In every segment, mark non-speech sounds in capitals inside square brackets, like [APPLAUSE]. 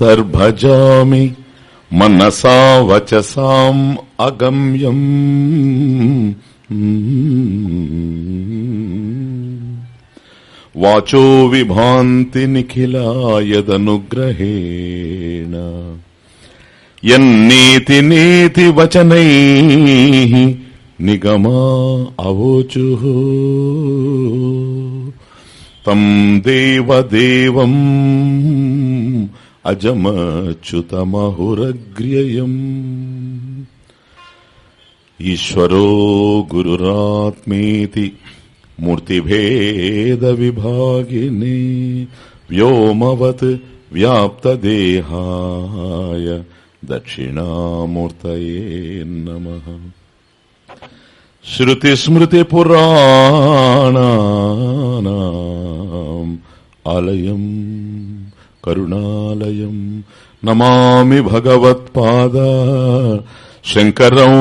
ప్రాతర్భజామి మనసా వచసాం అగమ్యం. వాచో విభాంతి నిఖిలాయదనుగ్రహేణ. ఎన్నీతి నీతి వచనై నిగమా అవోచు. తం దేవదేవం अजमाच्युतमहुरग्र्ययम् ईश्वरो गुरुरात्मेति मूर्तिभेदविभागिने व्योमवत् व्याप्तदेहाय दक्षिणामूर्तये नमः श्रुतिस्मृतिपुराणानाम् आलयम् కరుణాలయం. నమామి భగవత్పాద శంకరం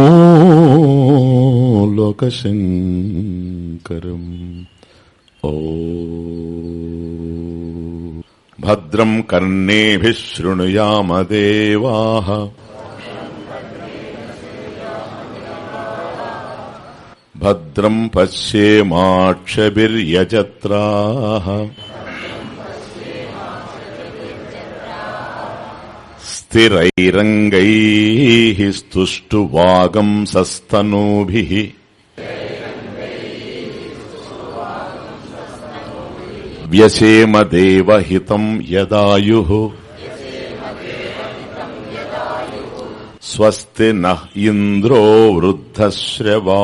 లోకశంకరం. ఓ. భద్రం కర్ణేభి శృణుయామ దేవా భద్రం పశ్యేమాక్షభిర్యజత్రా. స్థిరైరంగైः స్తుష్టువాగం సస్తనూభిः వ్యశేమదేవహితం యదాయు స్వస్తి నంద్రో వృద్ధశ్రవా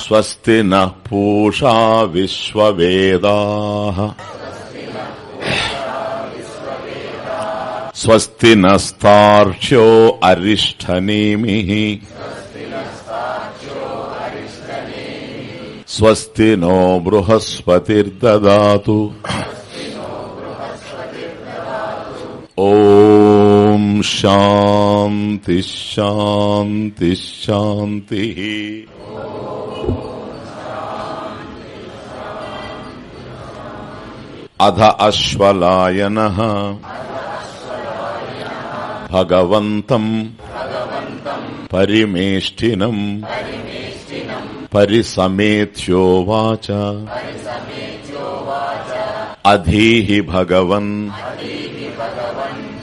స్వస్తి నూషా విశ్వవేదా స్వస్తి నస్తార్క్ష్యో అరిష్టనేమి స్వస్తి నో బృహస్పతిర్దాతు ఓం శాంతి శాంతి శాంతి అధ అశ్వలాయన భగవంతం. పరిమేష్టినం. పరిసమేత్యోవాచ అధీహి భగవన్.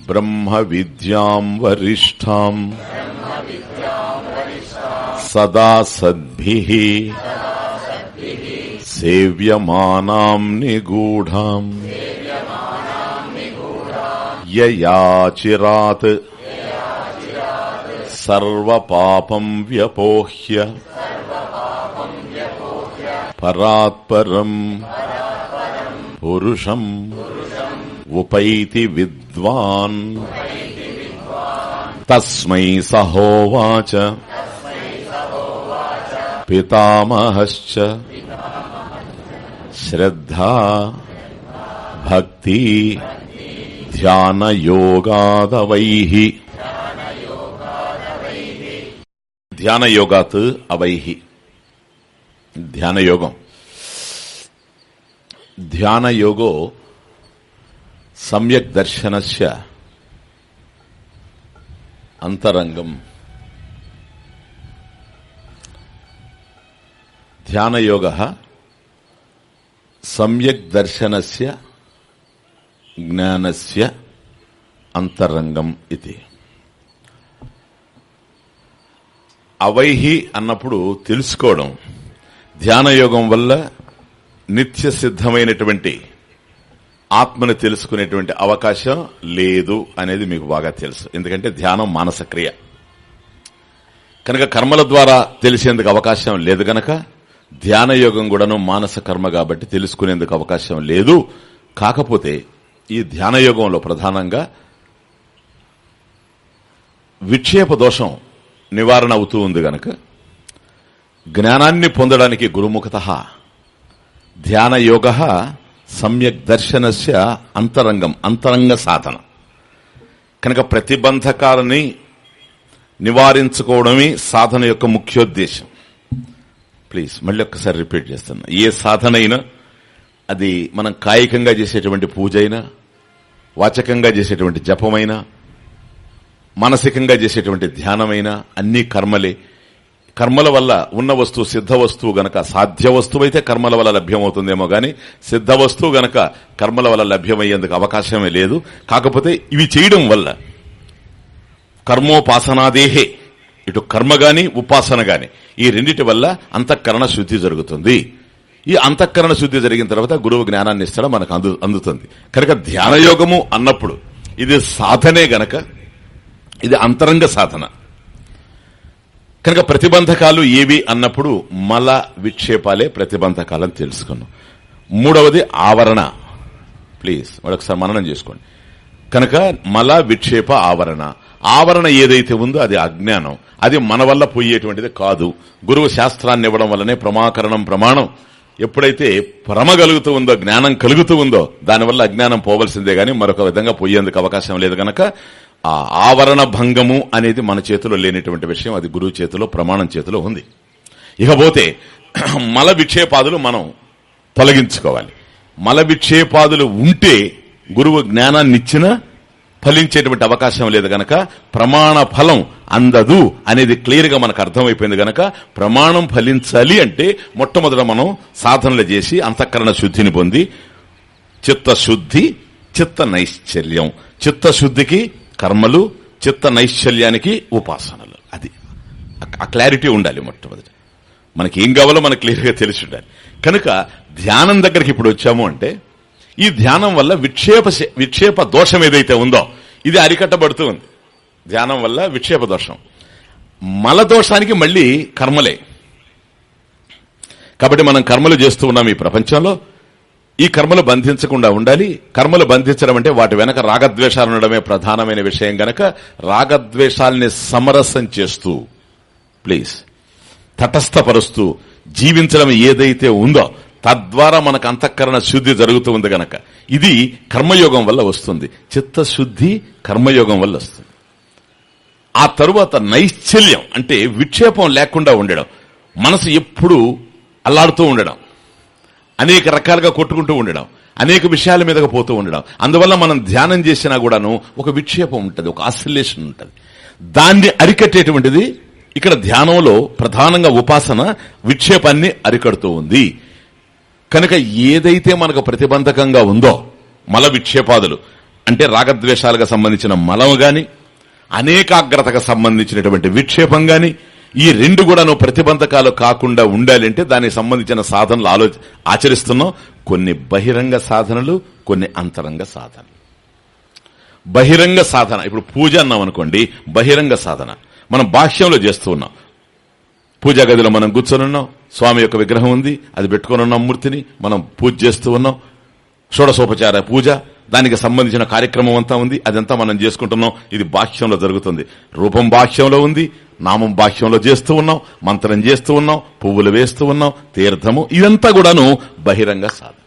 బ్రహ్మ విద్యాం వరిష్టాం సదా సద్భి. సేవ్యమానాం నిగూఢాం. యయాచిరాత్. సర్వపాపం వ్యపోహ్య. పరాత్పరం. పురుషం. ఉపైతి విద్వాన్. తస్మై సహోవాచ. పితామహశ్చ. శ్రద్ధా. భక్తి. ధ్యానయోగాదవై. ధ్యానయోగాత్ అవై. ధ్యానయోగం. ధ్యానయోగో సమ్యక్ దర్శనస్య అంతరంగం. ధ్యానయోగ సమ్యక్ దర్శనస్య జ్ఞానస్య అంతరంగం ఇది. అవైహి అన్నప్పుడు తెలుసుకోవడం ధ్యానయోగం వల్ల నిత్య సిద్ధమైనటువంటి ఆత్మని తెలుసుకునేటువంటి అవకాశం లేదు అనేది మీకు బాగా తెలుసు. ఎందుకంటే ధ్యానం మానస క్రియ కనుక కర్మల ద్వారా తెలిసేందుకు అవకాశం లేదు గనక ధ్యానయోగం కూడాను మానస కర్మ కాబట్టి తెలుసుకునేందుకు అవకాశం లేదు. కాకపోతే ఈ ధ్యాన యోగంలో ప్రధానంగా విక్షేప దోషం నివారణ అవుతూ ఉంది గనక జ్ఞానాన్ని పొందడానికి గురుముఖత ధ్యాన యోగ సమ్యక్ దర్శనస్య అంతరంగం అంతరంగ సాధన. కనుక ప్రతిబంధకాలని నివారించుకోవడమే సాధన యొక్క ముఖ్యోద్దేశం. ప్లీజ్ మళ్ళీ ఒక్కసారి రిపీట్ చేస్తున్నా. ఏ సాధనైనా అది మనం కాయికంగా చేసేటువంటి పూజ అయినా వాచకంగా చేసేటువంటి జపమైనా మానసికంగా చేసేటువంటి ధ్యానమైనా అన్ని కర్మలే. కర్మల వల్ల ఉన్న వస్తువు సిద్ధ వస్తువు గనక సాధ్య వస్తువు అయితే కర్మల వల్ల లభ్యమవుతుందేమో గాని సిద్ధ వస్తువు గనక కర్మల వల్ల లభ్యమయ్యేందుకు అవకాశమే లేదు. కాకపోతే ఇవి చేయడం వల్ల కర్మోపాసనాదేహే. ఇటు కర్మ గాని ఉపాసన గాని ఈ రెండిటి వల్ల అంతఃకరణ శుద్ధి జరుగుతుంది. ఈ అంతఃకరణ శుద్ధి జరిగిన తర్వాత గురువు జ్ఞానాన్ని ఇస్తాడు మనకు అందు అందుతుంది. కనుక ధ్యానయోగము అన్నప్పుడు ఇది సాధనే గనక ఇది అంతరంగ సాధన. కనుక ప్రతిబంధకాలు ఏవి అన్నప్పుడు మల విక్షేపాలే ప్రతిబంధకాలని తెలుసుకున్నాం. మూడవది ఆవరణ. ప్లీజ్ మరొకసారి మననం చేసుకోండి. కనుక మల విక్షేప ఆవరణ. ఆవరణ ఏదైతే ఉందో అది అజ్ఞానం. అది మన వల్ల పోయేటువంటిది కాదు. గురువు శాస్త్రాన్ని ఇవ్వడం వల్లనే ప్రమాకరణం ప్రమాణం. ఎప్పుడైతే భ్రమ కలుగుతూ ఉందో జ్ఞానం కలుగుతూ ఉందో దానివల్ల అజ్ఞానం పోవలసిందే గాని మరొక విధంగా పోయేందుకు అవకాశం లేదు గనక ఆ ఆవరణ భంగము అనేది మన చేతిలో లేనటువంటి విషయం అది గురువు చేతిలో ప్రమాణం చేతిలో ఉంది. ఇకపోతే [CLEARS THROAT] మల విక్షేపాదులు మనం తొలగించుకోవాలి. మల విక్షేపాదులు ఉంటే గురువు జ్ఞానాన్ని ఇచ్చినా ఫలించేటువంటి అవకాశం లేదు గనక ప్రమాణ ఫలం అందదు అనేది క్లియర్గా మనకు అర్థమైపోయింది గనక ప్రమాణం ఫలించాలి అంటే మొట్టమొదట మనం సాధనలు చేసి అంతఃకరణ శుద్ధిని పొంది చిత్తశుద్ధి చిత్త నైశ్చల్యం చిత్తశుద్ధికి కర్మలు చిత్త నైశ్చల్యానికి ఉపాసనలు. అది. ఆ క్లారిటీ ఉండాలి మొట్టమొదటి. మనకి ఏం కావాలో మనకు క్లియర్గా తెలిసి ఉండాలి. కనుక ధ్యానం దగ్గరికి ఇప్పుడు వచ్చాము అంటే ఈ ధ్యానం వల్ల విక్షేప విక్షేప దోషం ఏదైతే ఉందో ఇది అరికట్టబడుతూ ఉంది. ధ్యానం వల్ల విక్షేప దోషం. మల దోషానికి మళ్ళీ కర్మలే. కాబట్టి మనం కర్మలు చేస్తూ ఉన్నాం ఈ ప్రపంచంలో. ఈ కర్మలు బంధించకుండా ఉండాలి. కర్మలు బంధించడం అంటే వాటి వెనక రాగద్వేషాలు ఉండడమే ప్రధానమైన విషయం గనక రాగద్వేషాలని సమరసం చేస్తూ ప్లీజ్ తటస్థపరుస్తూ జీవించడం ఏదైతే ఉందో తద్వారా మనకు అంతఃకరణ శుద్ధి జరుగుతూ ఉంది గనక. ఇది కర్మయోగం వల్ల వస్తుంది. చిత్తశుద్ధి కర్మయోగం వల్ల వస్తుంది. ఆ తరువాత నైశ్చల్యం అంటే విక్షేపం లేకుండా ఉండడం. మనసు ఎప్పుడు అల్లాడుతూ ఉండడం. అనేక రకాలుగా కొట్టుకుంటూ ఉండడం. అనేక విషయాల మీదగా పోతూ ఉండడం. అందువల్ల మనం ధ్యానం చేసినా కూడాను ఒక విక్షేపం ఉంటుంది ఒక ఆసిలేషన్ ఉంటుంది. దాన్ని అరికట్టేటువంటిది ఇక్కడ ధ్యానంలో ప్రధానంగా ఉపాసన విక్షేపాన్ని అరికడుతూ ఉంది. కనుక ఏదైతే మనకు ప్రతిబంధకంగా ఉందో మల విక్షేపాదులు అంటే రాగద్వేషాలకు సంబంధించిన మలం గాని అనేకాగ్రతకు సంబంధించినటువంటి విక్షేపం గాని ఈ రెండు కూడాను ప్రతిబంధకాలు కాకుండా ఉండాలి అంటే దానికి సంబంధించిన సాధనలు ఆలో ఆచరిస్తున్నాం. కొన్ని బహిరంగ సాధనలు కొన్ని అంతరంగ సాధనలు. బహిరంగ సాధన ఇప్పుడు పూజ అన్నాం అనుకోండి బహిరంగ సాధన. మనం బాహ్యంలో చేస్తూ ఉన్నాం. పూజా గదిలో మనం కూర్చొని ఉన్నాం స్వామి యొక్క విగ్రహం ఉంది. అది పెట్టుకుని ఉన్నాం మూర్తిని. మనం పూజ చేస్తూ ఉన్నాం. షోడసోపచార పూజ. దానికి సంబంధించిన కార్యక్రమం అంతా ఉంది. అదంతా మనం చేసుకుంటున్నాం. ఇది బాహ్యంలో జరుగుతుంది. రూపం బాహ్యంలో ఉంది. నామం బాహ్యంలో చేస్తూ ఉన్నాం. మంత్రం చేస్తూ ఉన్నాం. పువ్వులు వేస్తూ ఉన్నాం. తీర్థము. ఇదంతా కూడాను బహిరంగ సాధన.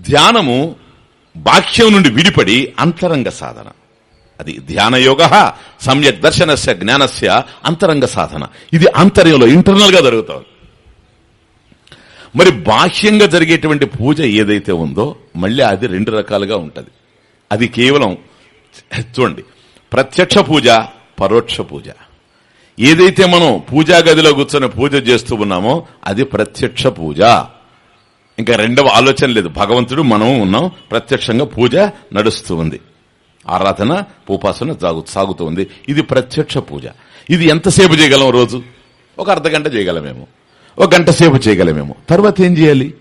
ధ్యానము బాహ్యం నుండి విడిపడి అంతరంగ సాధన. అది ధ్యానయోగ సమ్యక్ దర్శనస్య జ్ఞానస్య అంతరంగ సాధన. ఇది ఆంతర్యంలో ఇంటర్నల్గా జరుగుతుంది. మరి బాహ్యంగా జరిగేటువంటి పూజ ఏదైతే ఉందో మళ్ళీ అది రెండు రకాలుగా ఉంటుంది. అది కేవలం చూడండి ప్రత్యక్ష పూజ పరోక్ష పూజ. ఏదైతే మనం పూజా గదిలో కూర్చొని పూజ చేస్తూ ఉన్నామో అది ప్రత్యక్ష పూజ. ఇంకా రెండవ ఆలోచన లేదు. భగవంతుడు మనం ఉన్నాం ప్రత్యక్షంగా పూజ నడుస్తూ ఉంది. ఆరాధన ఉపాసన సాగుతూ ఉంది. ఇది ప్రత్యక్ష పూజ. ఇది ఎంతసేపు చేయగలం రోజు? ఒక అర్ధ గంట చేయగలమేమో. ఒక గంట సేపు చేయగలమేమో. తర్వాత ఏం చేయాలి?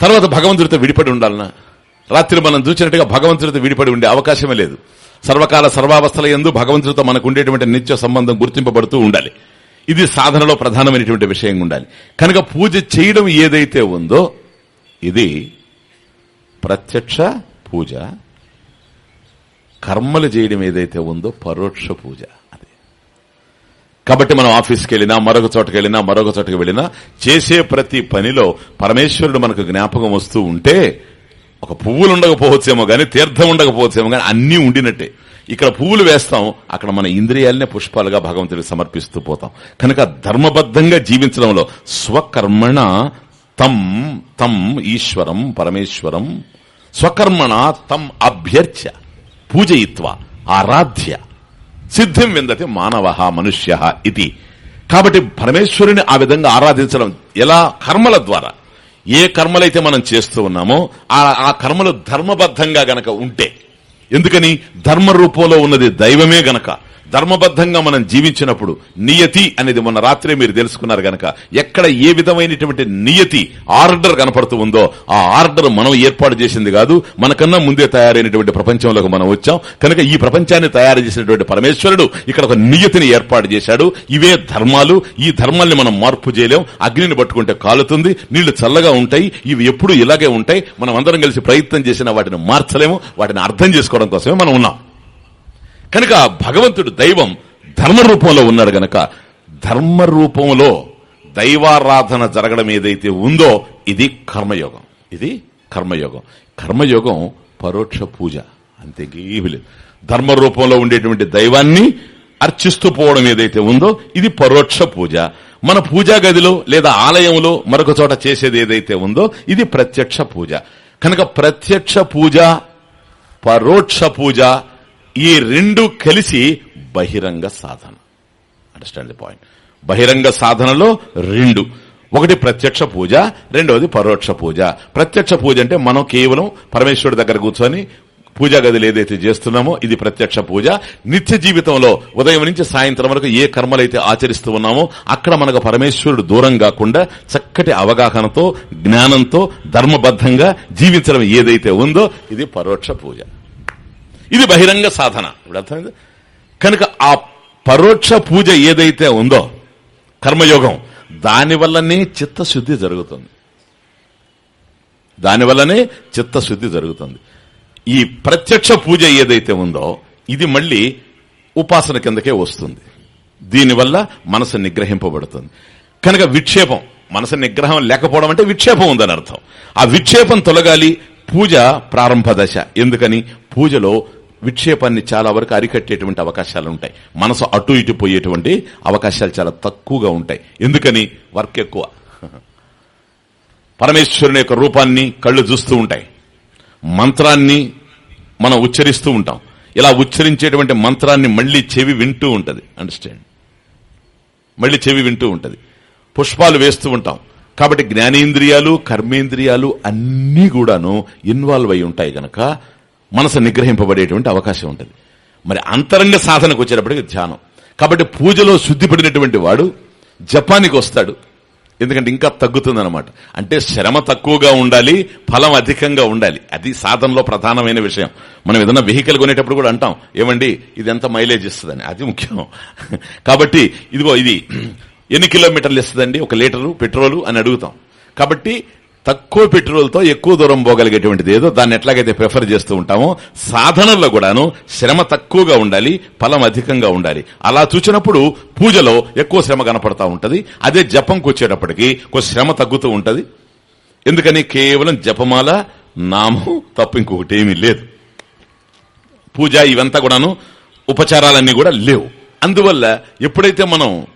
తర్వాత భగవంతుడితో విడిపడి ఉండాలనా? రాత్రి మనం చూసినట్టుగా భగవంతుడితో విడిపడి ఉండే అవకాశమే లేదు. సర్వకాల సర్వావస్థల ఎందు భగవంతుడితో మనకు ఉండేటువంటి నిత్య సంబంధం గుర్తింపబడుతూ ఉండాలి. ఇది సాధనలో ప్రధానమైనటువంటి విషయం ఉండాలి. కనుక పూజ చేయడం ఏదైతే ఉందో ఇది ప్రత్యక్ష పూజ. కర్మలు చేయడం ఏదైతే ఉందో పరోక్ష పూజ అది. కాబట్టి మనం ఆఫీస్కి వెళ్ళినా మరొక చోటకి వెళ్ళినా మరొక చోటకి వెళ్ళినా చేసే ప్రతి పనిలో పరమేశ్వరుడు మనకు జ్ఞాపకం వస్తూ ఉంటే ఒక పువ్వులు ఉండకపోవచ్చేమో కానీ తీర్థం ఉండకపోవచ్చేమో కానీ అన్నీ ఉండినట్టే. ఇక్కడ పువ్వులు వేస్తాం అక్కడ మన ఇంద్రియాలనే పుష్పాలుగా భగవంతుడికి సమర్పిస్తూ పోతాం. కనుక ధర్మబద్ధంగా జీవించడంలో స్వకర్మణ తం తం ఈశ్వరం పరమేశ్వరం స్వకర్మణ తం అభ్యర్థ్య పూజయిత్వ ఆరాధ్య. సిద్ధిం విందతి మానవ మనుష్య ఇది. కాబట్టి పరమేశ్వరుని ఆ విధంగా ఆరాధించడం ఎలా? కర్మల ద్వారా. ఏ కర్మలైతే మనం చేస్తూ ఉన్నామో ఆ ఆ కర్మలు ధర్మబద్ధంగా గనక ఉంటే ఎందుకని? ధర్మ రూపంలో ఉన్నది దైవమే గనక. ధర్మబద్ధంగా మనం జీవించినప్పుడు నియతి అనేది మొన్న రాత్రే మీరు తెలుసుకున్నారు గనక ఎక్కడ ఏ విధమైనటువంటి నియతి ఆర్డర్ కనపడుతూ ఉందో ఆ ఆర్డర్ మనం ఏర్పాటు చేసింది కాదు మనకన్నా ముందే తయారైనటువంటి ప్రపంచంలోకి మనం వచ్చాం. కనుక ఈ ప్రపంచాన్ని తయారు చేసినటువంటి పరమేశ్వరుడు ఇక్కడ ఒక నియతిని ఏర్పాటు చేశాడు. ఇవే ధర్మాలు. ఈ ధర్మాల్ని మనం మార్పు చేయలేం. అగ్నిని పట్టుకుంటే కాలుతుంది నీళ్ళు చల్లగా ఉంటాయి ఇవి ఎప్పుడు ఇలాగే ఉంటాయి. మనం అందరం కలిసి ప్రయత్నం చేసినా వాటిని మార్చలేము వాటిని అర్థం చేసుకోవడం కోసమే మనం ఉన్నాం. కనుక భగవంతుడు దైవం ధర్మ రూపంలో ఉన్నాడు గనక ధర్మ రూపంలో దైవారాధన జరగడం ఏదైతే ఉందో ఇది కర్మయోగం. ఇది కర్మయోగం. కర్మయోగం పరోక్ష పూజ. అంతేకేమీ లేదు. ధర్మ రూపంలో ఉండేటువంటి దైవాన్ని అర్చిస్తూ పోవడం ఏదైతే ఉందో ఇది పరోక్ష పూజ. మన పూజా గదిలో లేదా ఆలయంలో మరొక చోట చేసేది ఏదైతే ఉందో ఇది ప్రత్యక్ష పూజ. కనుక ప్రత్యక్ష పూజ పరోక్ష పూజ ఈ రెండు కలిసి బహిరంగ సాధన. అండర్స్టాండ్ ది పాయింట్ బహిరంగ సాధనలో రెండు. ఒకటి ప్రత్యక్ష పూజ రెండవది పరోక్ష పూజ. ప్రత్యక్ష పూజ అంటే మనం కేవలం పరమేశ్వరుడి దగ్గర కూర్చొని పూజా గదిలో ఏదైతే చేస్తున్నామో ఇది ప్రత్యక్ష పూజ. నిత్య జీవితంలో ఉదయం నుంచి సాయంత్రం వరకు ఏ కర్మలైతే ఆచరిస్తూ ఉన్నామో అక్కడ మనకు పరమేశ్వరుడు దూరం కాకుండా చక్కటి అవగాహనతో జ్ఞానంతో ధర్మబద్ధంగా జీవించడం ఏదైతే ఉందో ఇది పరోక్ష పూజ. ఇది బహిరంగ సాధన. ఇప్పుడు అర్థమైంది? కనుక ఆ పరోక్ష పూజ ఏదైతే ఉందో కర్మయోగం దానివల్లనే చిత్తశుద్ధి జరుగుతుంది. దానివల్లనే చిత్తశుద్ధి జరుగుతుంది. ఈ ప్రత్యక్ష పూజ ఏదైతే ఉందో ఇది మళ్ళీ ఉపాసన కిందకే వస్తుంది. దీనివల్ల మనసు నిగ్రహింపబడుతుంది. కనుక విక్షేపం మనసు నిగ్రహం లేకపోవడం అంటే విక్షేపం ఉందని అర్థం ఆ విక్షేపం తొలగాలి పూజ ప్రారంభ దశ. ఎందుకని? పూజలో విక్షేపాన్ని చాలా వరకు అరికట్టేటువంటి అవకాశాలు ఉంటాయి. మనసు అటు ఇటు పోయేటువంటి అవకాశాలు చాలా తక్కువగా ఉంటాయి. ఎందుకని? వర్క్ ఎక్కువ. పరమేశ్వరుని యొక్క రూపాన్ని కళ్ళు చూస్తూ ఉంటాయి. మంత్రాన్ని మనం ఉచ్చరిస్తూ ఉంటాం. ఇలా ఉచ్చరించేటువంటి మంత్రాన్ని మళ్ళీ చెవి వింటూ ఉంటది. అండర్స్టాండ్ మళ్ళీ చెవి వింటూ ఉంటది. పుష్పాలు వేస్తూ ఉంటాం. కాబట్టి జ్ఞానేంద్రియాలు కర్మేంద్రియాలు అన్నీ కూడాను ఇన్వాల్వ్ అయి ఉంటాయి గనక మనసు నిగ్రహింపబడేటువంటి అవకాశం ఉంటుంది. మరి అంతరంగ సాధనకు వచ్చేటప్పటికి ధ్యానం. కాబట్టి పూజలో శుద్ధిపడినటువంటి వాడు జపానికి వస్తాడు. ఎందుకంటే ఇంకా తగ్గుతుందన్నమాట. అంటే శ్రమ తక్కువగా ఉండాలి ఫలం అధికంగా ఉండాలి. అది సాధనలో ప్రధానమైన విషయం. మనం ఏదైనా వెహికల్ కొనేటప్పుడు కూడా అంటాం ఏమండి ఇది ఎంత మైలేజ్ ఇస్తుందని? అది ముఖ్యం. కాబట్టి ఇదిగో ఇది ఎన్ని కిలోమీటర్లు ఇస్తుందండి? ఒక లీటరు పెట్రోలు అని అడుగుతాం. కాబట్టి తక్కువ పెట్రోల్తో ఎక్కువ దూరం పోగలిగేటువంటిది ఏదో దాన్ని ఎట్లాగైతే ప్రిఫర్ చేస్తూ ఉంటామో సాధనల్లో కూడాను శ్రమ తక్కువగా ఉండాలి ఫలం అధికంగా ఉండాలి. అలా చూసినప్పుడు పూజలో ఎక్కువ శ్రమ కనపడతా ఉంటది. అదే జపంకి వచ్చేటప్పటికి కొంచెం శ్రమ తగ్గుతూ ఉంటది. ఎందుకని కేవలం జపమాల నామం తప్ప ఇంకొకటి ఏమీ లేదు. పూజ ఇవంతా కూడాను ఉపచారాలన్నీ కూడా లేవు. అందువల్ల ఎప్పుడైతే మనం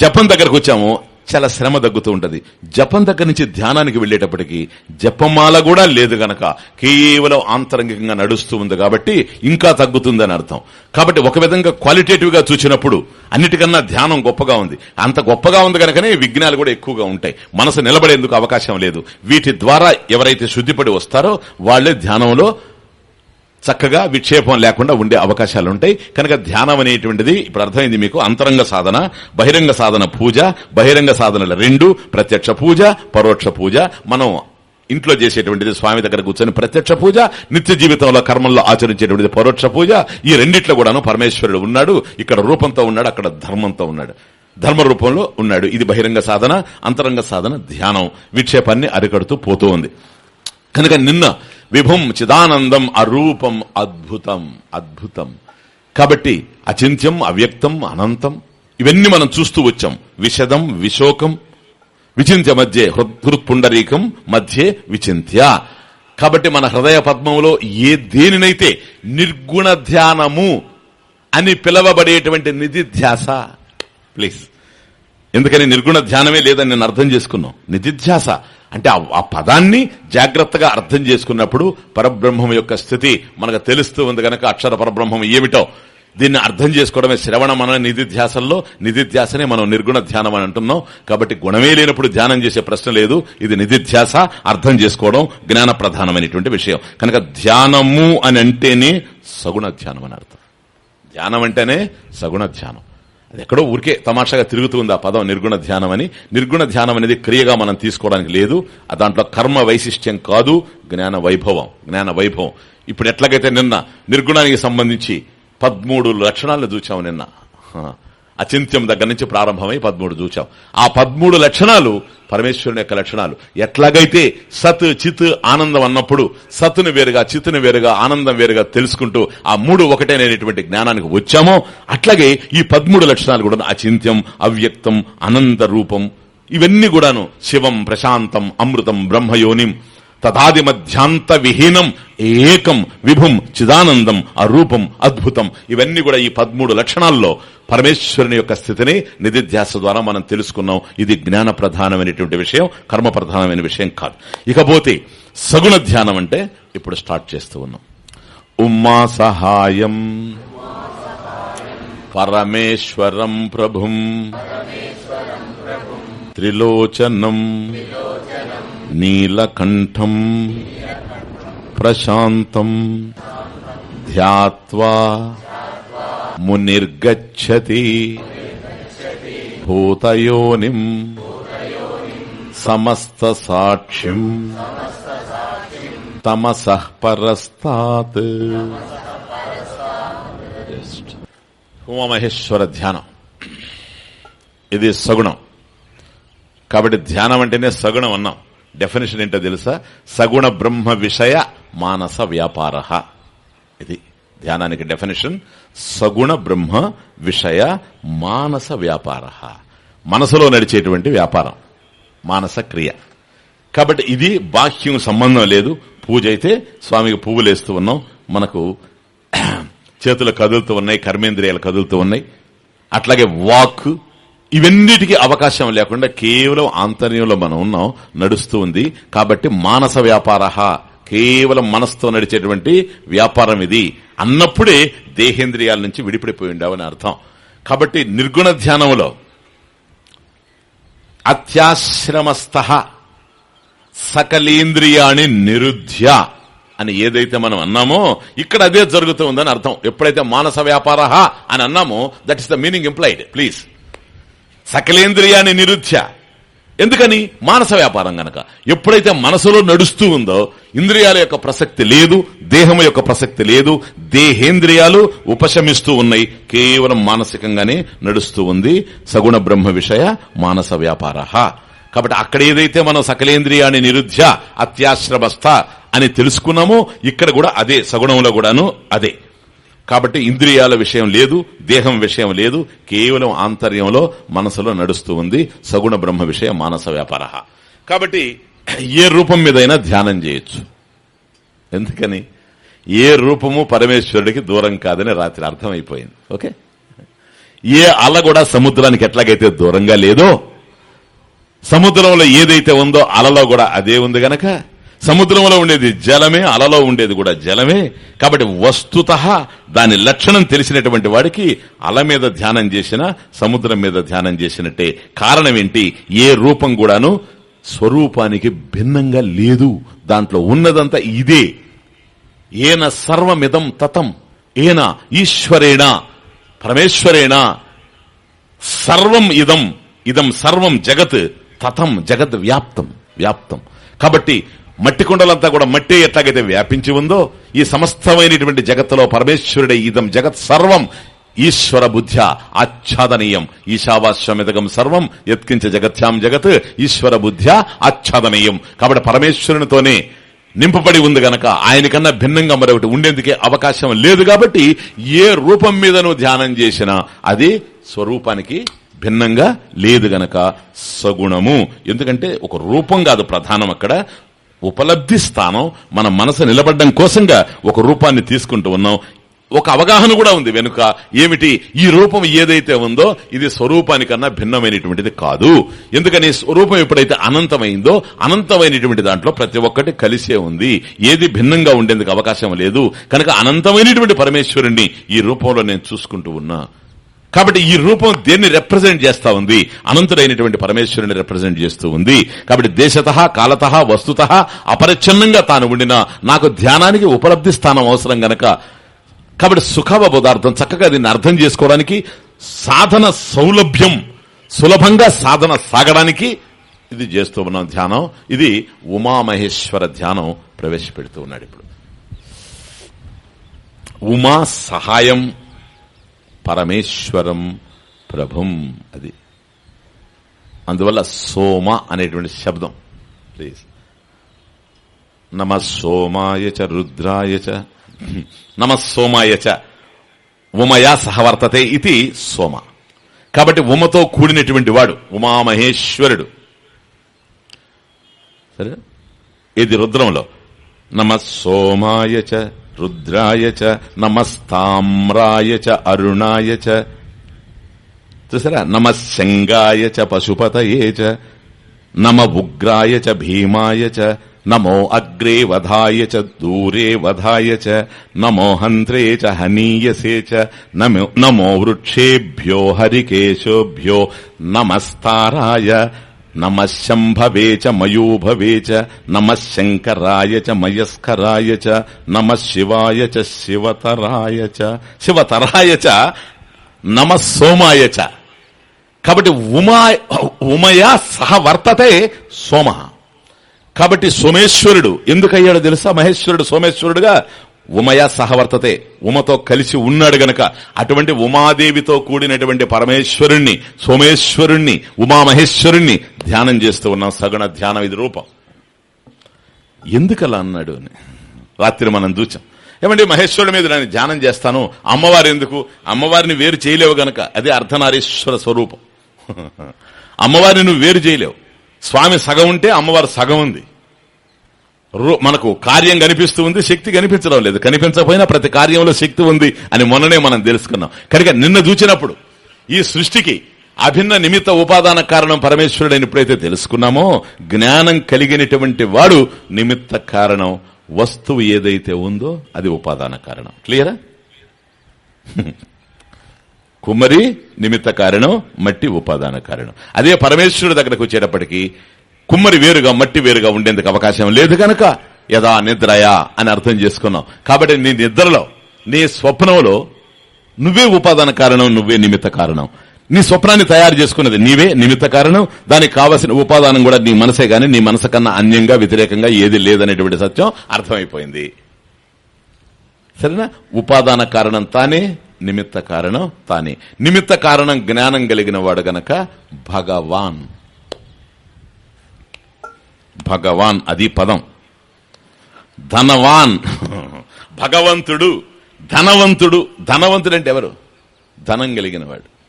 జపం దగ్గరకు వచ్చామో చాలా శ్రమ తగ్గుతూ ఉంటుంది. జపం దగ్గర నుంచి ధ్యానానికి వెళ్ళేటప్పటికి జపమాల కూడా లేదు గనక. కేవలం ఆంతరంగికంగా నడుస్తూ ఉంది కాబట్టి ఇంకా తగ్గుతుందని అర్థం. కాబట్టి ఒక విధంగా క్వాలిటేటివ్గా చూసినప్పుడు అన్నిటికన్నా ధ్యానం గొప్పగా ఉంది. అంత గొప్పగా ఉంది కనుకనే విఘ్నాలు కూడా ఎక్కువగా ఉంటాయి. మనసు నిలబడేందుకు అవకాశం లేదు. వీటి ద్వారా ఎవరైతే శుద్ధిపడి వస్తారో వాళ్ళే ధ్యానంలో చక్కగా విక్షేపం లేకుండా ఉండే అవకాశాలు ఉంటాయి కనుక ధ్యానం అనేటువంటిది ఇప్పుడు అర్థమైంది మీకు. అంతరంగ సాధన బహిరంగ సాధన పూజ బహిరంగ సాధనల రెండు ప్రత్యక్ష పూజ పరోక్ష పూజ. మనం ఇంట్లో చేసేటువంటిది స్వామి దగ్గర కూర్చొని ప్రత్యక్ష పూజ నిత్య జీవితంలో కర్మంలో ఆచరించేటువంటిది పరోక్ష పూజ. ఈ రెండిట్లో కూడాను పరమేశ్వరుడు ఉన్నాడు ఇక్కడ రూపంతో ఉన్నాడు అక్కడ ధర్మంతో ఉన్నాడు. ధర్మ రూపంలో ఉన్నాడు. ఇది బహిరంగ సాధన అంతరంగ సాధన ధ్యానం. విక్షేపాన్ని అరికడుతూ పోతూ ఉంది. కనుక నిన్న విభుం చిదానందం అరూపం అద్భుతం అద్భుతం. కాబట్టి అచింత్యం అవ్యక్తం అనంతం ఇవన్నీ మనం చూస్తూ వచ్చాం. విషదం విశోకం విచింత్య మధ్య హృత్పుండరీకం మధ్య విచింత్య. కాబట్టి మన హృదయ పద్మంలో ఏ దేనినైతే నిర్గుణ ధ్యానము అని పిలవబడేటువంటి నిధిధ్యాస ప్లీజ్. ఎందుకని నిర్గుణ ధ్యానమే లేదని నేను అర్థం చేసుకున్నాం. నిధిధ్యాస అంటే ఆ పదాన్ని జాగ్రత్తగా అర్థం చేసుకున్నప్పుడు పరబ్రహ్మం యొక్క స్థితి మనకు తెలుస్తూ ఉంది గనక అక్షర పరబ్రహ్మం ఏమిటో. దీన్ని అర్థం చేసుకోవడమే శ్రవణ మన నిధిధ్యాసంలో నిధిధ్యాసనే మనం నిర్గుణ ధ్యానం అని అంటున్నాం. కాబట్టి గుణమే లేనప్పుడు ధ్యానం చేసే ప్రశ్న లేదు. ఇది నిధిధ్యాస అర్థం చేసుకోవడం జ్ఞాన ప్రధానమైనటువంటి విషయం. కనుక ధ్యానము అని అంటేనే సగుణ ధ్యానం అని అర్థం. ధ్యానం అంటేనే సగుణ ధ్యానం. అది ఎక్కడో ఊరికే తమాషాగా తిరుగుతుంది ఆ పదం నిర్గుణ ధ్యానం అని. నిర్గుణ ధ్యానం అనేది క్రియగా మనం తీసుకోవడానికి లేదు. దాంట్లో కర్మ వైశిష్ట్యం కాదు జ్ఞాన వైభవం. జ్ఞాన వైభవం. ఇప్పుడు ఎట్లాగైతే నిన్న నిర్గుణానికి సంబంధించి పదమూడు లక్షణాలను చూచాం నిన్న. అచింత్యం దగ్గర నుంచి ప్రారంభమై పదమూడు చూచాం. ఆ పదమూడు లక్షణాలు పరమేశ్వరుని యొక్క లక్షణాలు. ఎట్లాగైతే సత్ చిత్ ఆనందం అన్నప్పుడు సత్తుని వేరుగా చిత్తుని వేరుగా ఆనందం వేరుగా తెలుసుకుంటూ ఆ మూడు ఒకటేనైనటువంటి జ్ఞానానికి వచ్చామో అట్లాగే ఈ పదమూడు లక్షణాలు కూడా అచింత్యం అవ్యక్తం అనంత రూపం ఇవన్నీ కూడాను శివం ప్రశాంతం అమృతం బ్రహ్మయోనిం తథాది మధ్యాంత విహీనం ఏకం విభుం చిదానందం అరూపం అద్భుతం. ఇవన్నీ కూడా ఈ పదమూడు లక్షణాల్లో పరమేశ్వరుని యొక్క స్థితిని నిధిధ్యాస ద్వారా మనం తెలుసుకున్నాం. ఇది జ్ఞాన ప్రధానమైనటువంటి విషయం కర్మ ప్రధానమైన విషయం కాదు. ఇకపోతే సగుణ ధ్యానం అంటే ఇప్పుడు స్టార్ట్ చేస్తూ ఉన్నాం. ఉమ్మా సహాయం. పరమేశ్వరం ప్రభుం. త్రిలోచనం. నీలకంఠం ప్రశాంతం ధ్యాత్వా మునిర్గచ్చతి భూతయోనిం సమస్త సాక్షిం తమస పరస్తాత్. ఉమామహేశ్వర ధ్యానం. ఇది సగుణం. కాబట్టి ధ్యానం అంటేనే సగుణం అన్నాం. డెఫినేషన్ ఏంటో తెలుసా? సగుణ బ్రహ్మ విషయ మానస వ్యాపార ఇది ధ్యానానికి డెఫినేషన్ సగుణ బ్రహ్మ విషయ మానస వ్యాపార మనసులో నడిచేటువంటి వ్యాపారం. మానస క్రియ. కాబట్టి ఇది బాహ్యం సంబంధం లేదు. పూజ అయితే స్వామికి పువ్వులు వేస్తూ ఉన్నాం. మనకు చేతులు కదులుతూ ఉన్నాయి. కర్మేంద్రియాలు కదులుతూ ఉన్నాయి. అట్లాగే వాక్ ఇవన్నిటికీ అవకాశం లేకుండా కేవలం ఆంతర్యంలో మనం ఉన్నాం నడుస్తూ ఉంది. కాబట్టి మానస వ్యాపార కేవలం మనసుతో నడిచేటువంటి వ్యాపారం ఇది. అన్నప్పుడే దేహేంద్రియాల నుంచి విడిపడిపోయి ఉండవని అర్థం. కాబట్టి నిర్గుణ ధ్యానంలో అత్యాశ్రమస్థ సకలేంద్రియాని నిరుధ్య అని ఏదైతే మనం అన్నామో ఇక్కడ అదే జరుగుతూ ఉందని అర్థం. ఎప్పుడైతే మానస వ్యాపార అని అన్నామో that is the meaning employed please సకలేంద్రియాన్ని నిరుధ్య. ఎందుకని? మానస వ్యాపారం గనక. ఎప్పుడైతే మనసులో నడుస్తూ ఉందో ఇంద్రియాల యొక్క ప్రసక్తి లేదు దేహం యొక్క ప్రసక్తి లేదు దేహేంద్రియాలు ఉపశమిస్తూ ఉన్నాయి కేవలం మానసికంగానే నడుస్తూ ఉంది సగుణ బ్రహ్మ విషయ మానస వ్యాపార. కాబట్టి అక్కడ ఏదైతే మనం సకలేంద్రియాన్ని నిరుధ్య అత్యాశ్రమస్థ అని తెలుసుకున్నామో ఇక్కడ కూడా అదే సగుణంలో కూడాను అదే. కాబట్టి ఇంద్రియాల విషయం లేదు దేహం విషయం లేదు కేవలం ఆంతర్యంలో మనసులో నడుస్తూ ఉంది. సగుణ బ్రహ్మ విషయం మానస వ్యాపార కాబట్టి ఏ రూపం మీదైనా ధ్యానం చేయొచ్చు. ఎందుకని? ఏ రూపము పరమేశ్వరుడికి దూరం కాదని రాత్రి అర్థమైపోయింది. ఓకే? ఏ అల కూడా సముద్రానికి ఎట్లాగైతే దూరంగా లేదో సముద్రంలో ఏదైతే ఉందో అలలో కూడా అదే ఉంది గనక సముద్రంలో ఉండేది జలమే అలలో ఉండేది కూడా జలమే. కాబట్టి వస్తుత దాని లక్షణం తెలిసినటువంటి వాడికి అల మీద ధ్యానం చేసిన సముద్రం మీద ధ్యానం చేసినట్టే. కారణం ఏంటి? ఏ రూపం కూడాను స్వరూపానికి భిన్నంగా లేదు. దాంట్లో ఉన్నదంతా ఇదే. ఏన సర్వమిదం తతం ఏన ఈశ్వరేణ పరమేశ్వరేణ సర్వం ఇదం ఇదం సర్వం జగత్ తతం జగత్ వ్యాప్తం వ్యాప్తం. కాబట్టి మట్టి కుండలంతా కూడా మట్టి ఎట్లాగైతే వ్యాపించి ఉందో ఈ సమస్తమైనటువంటి జగత్తులో పరమేశ్వరుడే ఇదం జగత్ సర్వం ఈశ్వర బుద్ధ్య ఆచ్ఛాదనీయం. ఈశావాస్వమిదగం సర్వం ఎత్కించ జగత్యాం జగత్ ఈశ్వర బుద్ధ్య ఆచ్ఛాదనీయం. కాబట్టి పరమేశ్వరునితోనే నింపబడి ఉంది గనక ఆయనకన్నా భిన్నంగా మరొకటి ఉండేందుకే అవకాశం లేదు కాబట్టి ఏ రూపం మీద నువ్వు ధ్యానం చేసినా అది స్వరూపానికి భిన్నంగా లేదు గనక సగుణము. ఎందుకంటే ఒక రూపం కాదు ప్రధానం అక్కడ ఉపలబ్ధి స్థానం మన మనసు నిలబడడం కోసంగా ఒక రూపాన్ని తీసుకుంటూ ఉన్నాం. ఒక అవగాహన కూడా ఉంది వెనుక. ఏమిటి? ఈ రూపం ఏదైతే ఉందో ఇది స్వరూపానికన్నా భిన్నమైనటువంటిది కాదు. ఎందుకని? స్వరూపం ఎప్పుడైతే అనంతమైందో అనంతమైనటువంటి దాంట్లో ప్రతి ఒక్కటి కలిసే ఉంది. ఏది భిన్నంగా ఉండేందుకు అవకాశం లేదు. కనుక అనంతమైనటువంటి పరమేశ్వరుణ్ణి ఈ రూపంలో నేను చూసుకుంటూ ఉన్నా. కాబట్టి ఈ రూపం దేన్ని రిప్రజెంట్ చేస్తా ఉంది? అనంతుడైనటువంటి పరమేశ్వరుని రిప్రజెంట్ చేస్తూ ఉంది. కాబట్టి దేశత కాలత వస్తుత అపరిచ్ఛన్నంగా తాను ఉండిన నాకు ధ్యానానికి ఉపలబ్ధి స్థానం అవసరం గనక. కాబట్టి సుఖవ పదార్థం చక్కగా దీన్ని అర్థం చేసుకోవడానికి సాధన సౌలభ్యం సులభంగా సాధన సాగడానికి ఇది చేస్తూ ఉన్నాం ధ్యానం. ఇది ఉమామహేశ్వర ధ్యానం ప్రవేశపెడుతూ ఉన్నాడు ఇప్పుడు. ఉమా సహాయం పరమేశ్వరం ప్రభుం అది. అందువల్ల సోమ అనేటువంటి శబ్దం. ప్లీజ్ నమ సోమాయ చ రుద్రాయ చ. నమ సోమాయ చ. ఉమయా సహవర్తతే ఇది సోమ. కాబట్టి ఉమతో కూడినటువంటి వాడు ఉమామహేశ్వరుడు. సరే? ఇది రుద్రంలో. నమ సోమాయ చ. రుద్రాయ చ నమస్తామ్రాయ చ అరుణాయ చ చూసారా? నమశంగాయ చ పశుపతయే చ నమ ఉగ్రాయ చ భీమాయ చ నమో అగ్రే వధాయ చ దూరే వధాయ చ నమో హంత్రే చ హనీయసే చ నమో వృక్షేభ్యో హరికేశోభ్యో నమస్తారాయ నమశంభవే చ మయోభవే చ నమశంకరాయ చ మయస్కరాయ చ నమ శివాయ చ శివతరాయ చ శివతరాయ చ నమ సోమాయ చ. కాబట్టి ఉమా ఉమయా సహ వర్తతే సోమ. కాబట్టి సోమేశ్వరుడు ఎందుకయ్యాడో తెలుసా? మహేశ్వరుడు సోమేశ్వరుడుగా ఉమయ సహవర్తతే ఉమతో కలిసి ఉన్నాడు గనక అటువంటి ఉమాదేవితో కూడినటువంటి పరమేశ్వరుణ్ణి సోమేశ్వరుణ్ణి ఉమామహేశ్వరుణ్ణి ధ్యానం చేస్తూ ఉన్నాం. సగుణ ధ్యానం ఇది రూపం. ఎందుకలా అన్నాడు అని? రాత్రి మనం చూచాం ఏమంటే మహేశ్వరుడి మీద నేను ధ్యానం చేస్తాను అమ్మవారు ఎందుకు? అమ్మవారిని వేరు చేయలేవు గనక అదే అర్ధనారీశ్వర స్వరూపం. [LAUGHS] అమ్మవారిని నువ్వు వేరు చేయలేవు. స్వామి సగం ఉంటే అమ్మవారు సగం ఉంది. మనకు కార్యం కనిపిస్తూ ఉంది శక్తి కనిపించడం లేదు. కనిపించకపోయినా ప్రతి కార్యంలో శక్తి ఉంది అని మొన్ననే మనం తెలుసుకున్నాం. కనుక నిన్న చూచినప్పుడు ఈ సృష్టికి అభిన్న నిమిత్త ఉపాదాన కారణం పరమేశ్వరుడని ఎప్పుడైతే తెలుసుకున్నామో జ్ఞానం కలిగినటువంటి వాడు నిమిత్త కారణం వస్తువు ఏదైతే ఉందో అది ఉపాదాన కారణం. క్లియరా? [LAUGHS] కుమ్మరి నిమిత్త కారణం మట్టి ఉపాదాన కారణం. అదే పరమేశ్వరుడు దగ్గరకు వచ్చేటప్పటికి కుమ్మరి వేరుగా మట్టి వేరుగా ఉండేందుకు అవకాశం లేదు కనుక యదా నిద్రయా అని అర్థం చేసుకున్నాం. కాబట్టి నీ నిద్రలో నీ స్వప్నంలో నువ్వే ఉపాదాన కారణం నువ్వే నిమిత్త కారణం. నీ స్వప్నాన్ని తయారు చేసుకున్నది నీవే నిమిత్త కారణం. దానికి కావలసిన ఉపాదానం కూడా నీ మనసే గాని నీ మనసు కన్నా అన్యంగా వ్యతిరేకంగా ఏది లేదనేటువంటి సత్యం అర్థమైపోయింది. సరేనా? ఉపాదాన కారణం తానే నిమిత్త కారణం తానే. నిమిత్త కారణం జ్ఞానం కలిగిన వాడు గనక భగవాన్. భగవాన్ అది పదం. ధనవాన్. భగవంతుడు. ధనవంతుడు. ధనవంతుడు అంటే ఎవరు? ధనం కలిగినవాడు.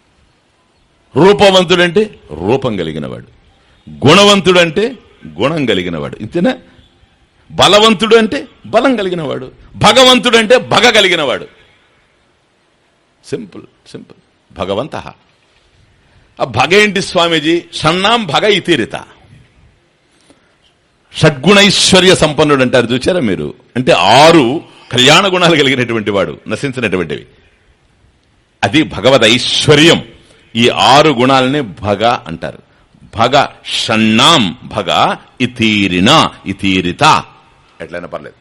రూపవంతుడంటే రూపం కలిగినవాడు. గుణవంతుడు అంటే గుణం కలిగినవాడు. ఇంతేనా? బలవంతుడు అంటే బలం కలిగినవాడు. భగవంతుడు అంటే భగ కలిగినవాడు. Simple simple. భగవంత. ఆ భగ ఏంటి స్వామీజీ షన్నాం భగ ఇతీరిత. షడ్గుణైశ్వర్య సంపన్నుడు అంటారు చూచారా మీరు? అంటే ఆరు కళ్యాణ గుణాలు కలిగినటువంటి వాడు నశించినటువంటివి. అది భగవద్ ఐశ్వర్యం. ఈ ఆరు గుణాలని భగ అంటారు. భగ షణ్ణాం భగ ఇతీరిన ఇతీరిత. ఎట్లయినా పర్లేదు.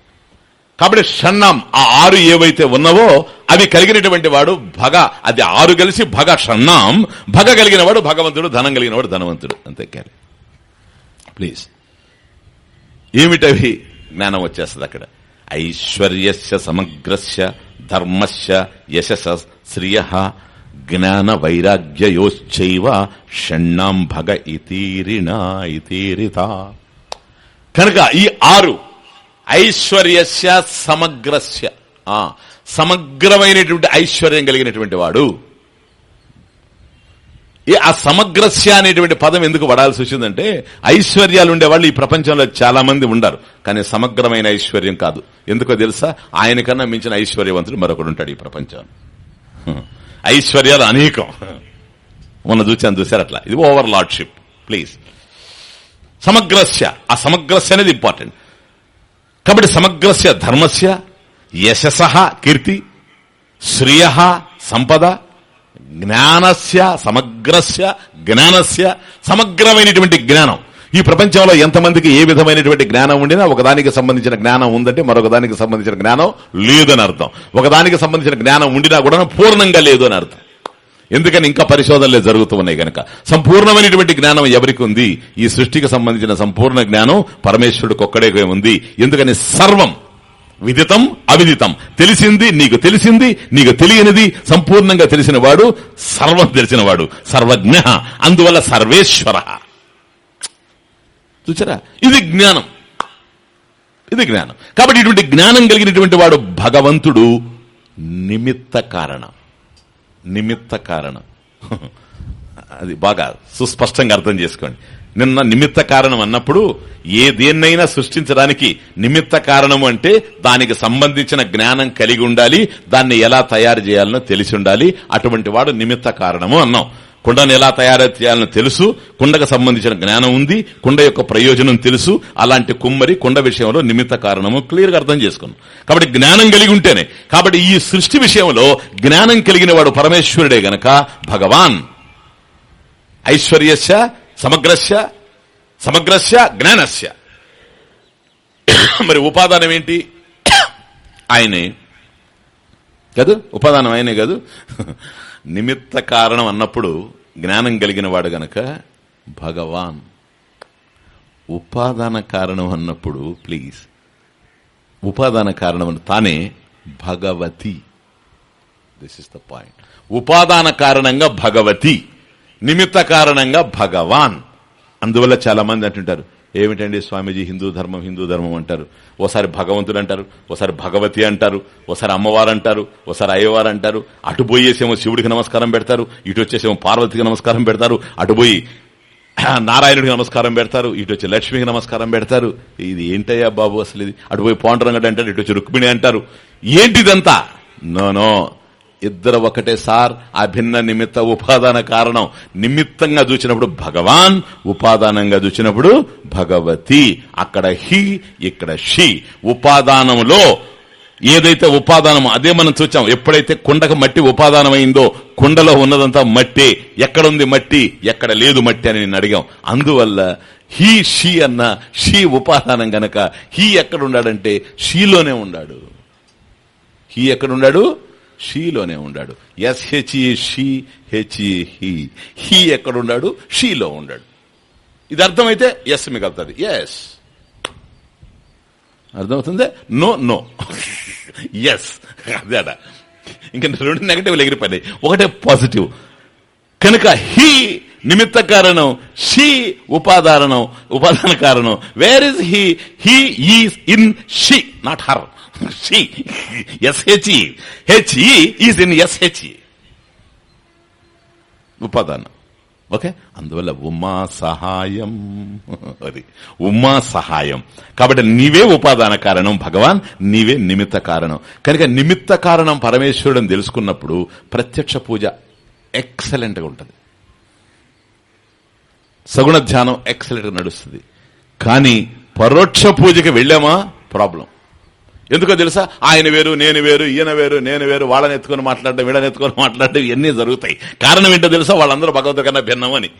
కాబట్టి షణ్ణాం ఆ ఆరు ఏవైతే ఉన్నవో అవి కలిగినటువంటి వాడు భగ. అది ఆరు కలిసి భగ షణ్ణాం. భగ కలిగిన వాడు భగవంతుడు ధనం కలిగిన వాడు ధనవంతుడు. అంతే క్యారీ. ప్లీజ్. ఏమిటవి? జ్ఞానం వచ్చేస్తుంది అక్కడ. ఐశ్వర్యస్య సమగ్రస్య ధర్మస్య యశస శ్రియ జ్ఞాన వైరాగ్యయోశ్చైవ షణ్ణాం భగ ఇతీరిణ ఇతీరిత కనుక ఈ ఆరు ఐశ్వర్యస్య సమగ్రస్య సమగ్రమైనటువంటి ఐశ్వర్యం కలిగినటువంటి వాడు ఆ సమగ్రస్య అనేటువంటి పదం ఎందుకు పడాల్సి వచ్చిందంటే ఐశ్వర్యాలు ఉండేవాళ్ళు ఈ ప్రపంచంలో చాలా మంది ఉండరు. కానీ సమగ్రమైన ఐశ్వర్యం కాదు. ఎందుకో తెలుసా? ఆయనకన్నా మించిన ఐశ్వర్యవంతుడు మరొకడు ఉంటాడు ఈ ప్రపంచం. ఐశ్వర్యాలు అనేకం. మొన్న చూసాను చూసారు అట్లా. ఇది ఓవర్ లార్డ్షిప్. ప్లీజ్. సమగ్రస్య. ఆ సమగ్రస్య అనేది ఇంపార్టెంట్. కాబట్టి సమగ్రస్య ధర్మస్య యశస కీర్తి శ్రియ సంపద జ్ఞానస్య సమగ్రస్య జ్ఞానస్య సమగ్రమైనటువంటి జ్ఞానం. ఈ ప్రపంచంలో ఎంతమందికి ఏ విధమైనటువంటి జ్ఞానం ఉండినా ఒకదానికి సంబంధించిన జ్ఞానం ఉందంటే మరొకదానికి సంబంధించిన జ్ఞానం లేదని అర్థం. ఒకదానికి సంబంధించిన జ్ఞానం ఉండినా కూడా పూర్ణంగా లేదు అని అర్థం. ఎందుకని ఇంకా పరిశోధనలే జరుగుతూ ఉన్నాయి కనుక సంపూర్ణమైనటువంటి జ్ఞానం ఎవరికి ఉంది? ఈ సృష్టికి సంబంధించిన సంపూర్ణ జ్ఞానం పరమేశ్వరుడికి ఒక్కడే ఉంది. ఎందుకని సర్వం విదితం అవిదితం. తెలిసింది నీకు తెలిసింది నీకు తెలియనిది సంపూర్ణంగా తెలిసిన వాడు సర్వం తెలిసినవాడు సర్వజ్ఞ. అందువల్ల సర్వేశ్వర. చూచారా? ఇది జ్ఞానం. ఇది జ్ఞానం. కాబట్టి ఇటువంటి జ్ఞానం కలిగినటువంటి వాడు భగవంతుడు నిమిత్త కారణం. నిమిత్త కారణం. అది బాగా సుస్పష్టంగా అర్థం చేసుకోండి. నిన్న నిమిత్త కారణం అన్నప్పుడు ఏ దేన్నైనా సృష్టించడానికి నిమిత్త కారణం అంటే దానికి సంబంధించిన జ్ఞానం కలిగి ఉండాలి దాన్ని ఎలా తయారు చేయాలనో తెలిసి ఉండాలి. అటువంటి వాడు నిమిత్త కారణము అన్నాం. కుండను ఎలా తయారు చేయాలని తెలుసు కుండకు సంబంధించిన జ్ఞానం ఉంది కుండ యొక్క ప్రయోజనం తెలుసు అలాంటి కుమ్మరి కుండ విషయంలో నిమిత్త కారణము క్లియర్గా అర్థం చేసుకున్నాం. కాబట్టి జ్ఞానం కలిగి ఉంటేనే కాబట్టి ఈ సృష్టి విషయంలో జ్ఞానం కలిగిన వాడు పరమేశ్వరుడే గనక భగవాన్. ఐశ్వర్యశ సమగ్రస్య సమగ్రస్య జ్ఞానస్య. మరి ఉపాదానం ఏంటి? ఆయనే. కాదు ఉపాదానం ఆయనే కాదు. నిమిత్త కారణం అన్నప్పుడు జ్ఞానం కలిగిన వాడు గనక భగవాన్. ఉపాదాన కారణం అన్నప్పుడు ప్లీజ్ ఉపాదాన కారణం తానే Bhagavati. This is the point ఉపాదాన కారణంగా భగవతి. నిమిత్త కారణంగా భగవాన్. అందువల్ల చాలా మంది అంటుంటారు ఏమిటండి స్వామీజీ హిందూ ధర్మం హిందూ ధర్మం అంటారు. ఓసారి భగవంతుడు అంటారు ఓసారి భగవతి అంటారు ఓసారి అమ్మవారు అంటారు ఓసారి అయ్యవారు అంటారు. అటు పోయేసేమో శివుడికి నమస్కారం పెడతారు ఇటు వచ్చేసేమో పార్వతికి నమస్కారం పెడతారు అటు పోయి నారాయణుడికి నమస్కారం పెడతారు ఇటు వచ్చి లక్ష్మికి నమస్కారం పెడతారు. ఇది ఏంటయ్యా బాబు అసలు ఇది? అటు పోయి పాండురంగడు అంటారు ఇటు వచ్చి రుక్మిణి అంటారు. ఏంటిదంతా? నోనో ఇద్దరు ఒకటే సార్ అభిన్న నిమిత్త ఉపాదాన కారణం. నిమిత్తంగా చూసినప్పుడు భగవాన్ ఉపాదానంగా చూసినప్పుడు భగవతి. అక్కడ హి ఇక్కడ షి. ఉపాదానములో ఏదైతే ఉపాదానం అదే మనం చూచాం. ఎప్పుడైతే కుండకు మట్టి ఉపాదానమైందో కుండలో ఉన్నదంతా మట్టి. ఎక్కడుంది మట్టి? ఎక్కడ లేదు మట్టి అని నేను అడిగాం. అందువల్ల హీ షీ అన్న షీ ఉపాదానం గనక హీ ఎక్కడున్నాడంటే షీలోనే ఉన్నాడు హీ ఎక్కడున్నాడు షీలోనే ఉన్నాడు S H E she H E he. He ఎక్కడున్నాడు షీలో ఉన్నాడు ఇది అర్థమైతే ఎస్ మీకు అవుతుంది ఎస్. అర్థమవుతుంది? No no. ఎస్. అదేట ఇంకా రెండు నెగటివ్ ఎగిరిపోయినాయి. ఒకటే పాజిటివ్. కనుక హీ నిమిత్త కారణం షీ ఉపాదారణం ఉపాదాన కారణం. Where is he he is in she not her she S H E. H E is in S H E. ఉపాదానం. Okay? అందువల్ల ఉమా సహాయం. అది. ఉమా సహాయం. కాబట్టి నీవే ఉపాదాన కారణం భగవాన్. నీవే నిమిత్త కారణం. కనుక నిమిత్త కారణం పరమేశ్వరుడు తెలుసుకున్నప్పుడు ప్రత్యక్ష పూజ ఎక్సలెంట్గా ఉంటుంది. సగుణ ధ్యానం ఎక్సలెంట్గా నడుస్తుంది. కానీ పరోక్ష పూజకి వెళ్ళామా? ప్రాబ్లం. ఎందుకో తెలుసా? ఆయన వేరు నేను వేరు ఈయన వేరు నేను వేరు వాళ్ళని ఎత్తుకొని మాట్లాడడం వీళ్ళని ఎత్తుకొని మాట్లాడడం ఇవన్నీ జరుగుతాయి. కారణం ఏంటో తెలుసా? వాళ్ళందరూ భగవంతు కన్నా భిన్నమని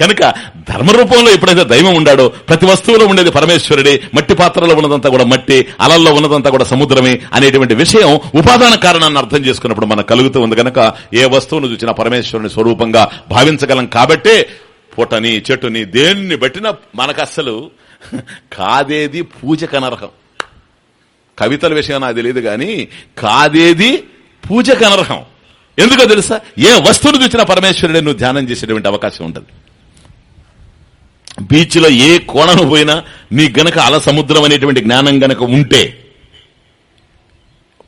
కనుక ధర్మరూపంలో ఎప్పుడైతే దైవం ఉండాడో ప్రతి వస్తువులో ఉండేది పరమేశ్వరుడే మట్టి పాత్రలో ఉన్నదంతా కూడా మట్టి అలల్లో ఉన్నదంతా కూడా సముద్రమే అనేటువంటి విషయం ఉపాదాన కారణాన్ని అర్థం చేసుకున్నప్పుడు మనకు కలుగుతూ ఉంది కనుక ఏ వస్తువును చూసినా పరమేశ్వరుని స్వరూపంగా భావించగలం కాబట్టే పుటని చెట్టుని దేన్ని బట్టినా మనకు అస్సలు కాదేది పూజ కనరకం కవితల విషయం నాకు తెలియదు కానీ కాదేది పూజకు అనర్హం. ఎందుకో తెలుసా? ఏ వస్తువును చూసినా పరమేశ్వరుడే నువ్వు ధ్యానం చేసేటువంటి అవకాశం ఉంటుంది. బీచ్లో ఏ కోణను పోయినా నీ గనక అల సముద్రం అనేటువంటి జ్ఞానం గనక ఉంటే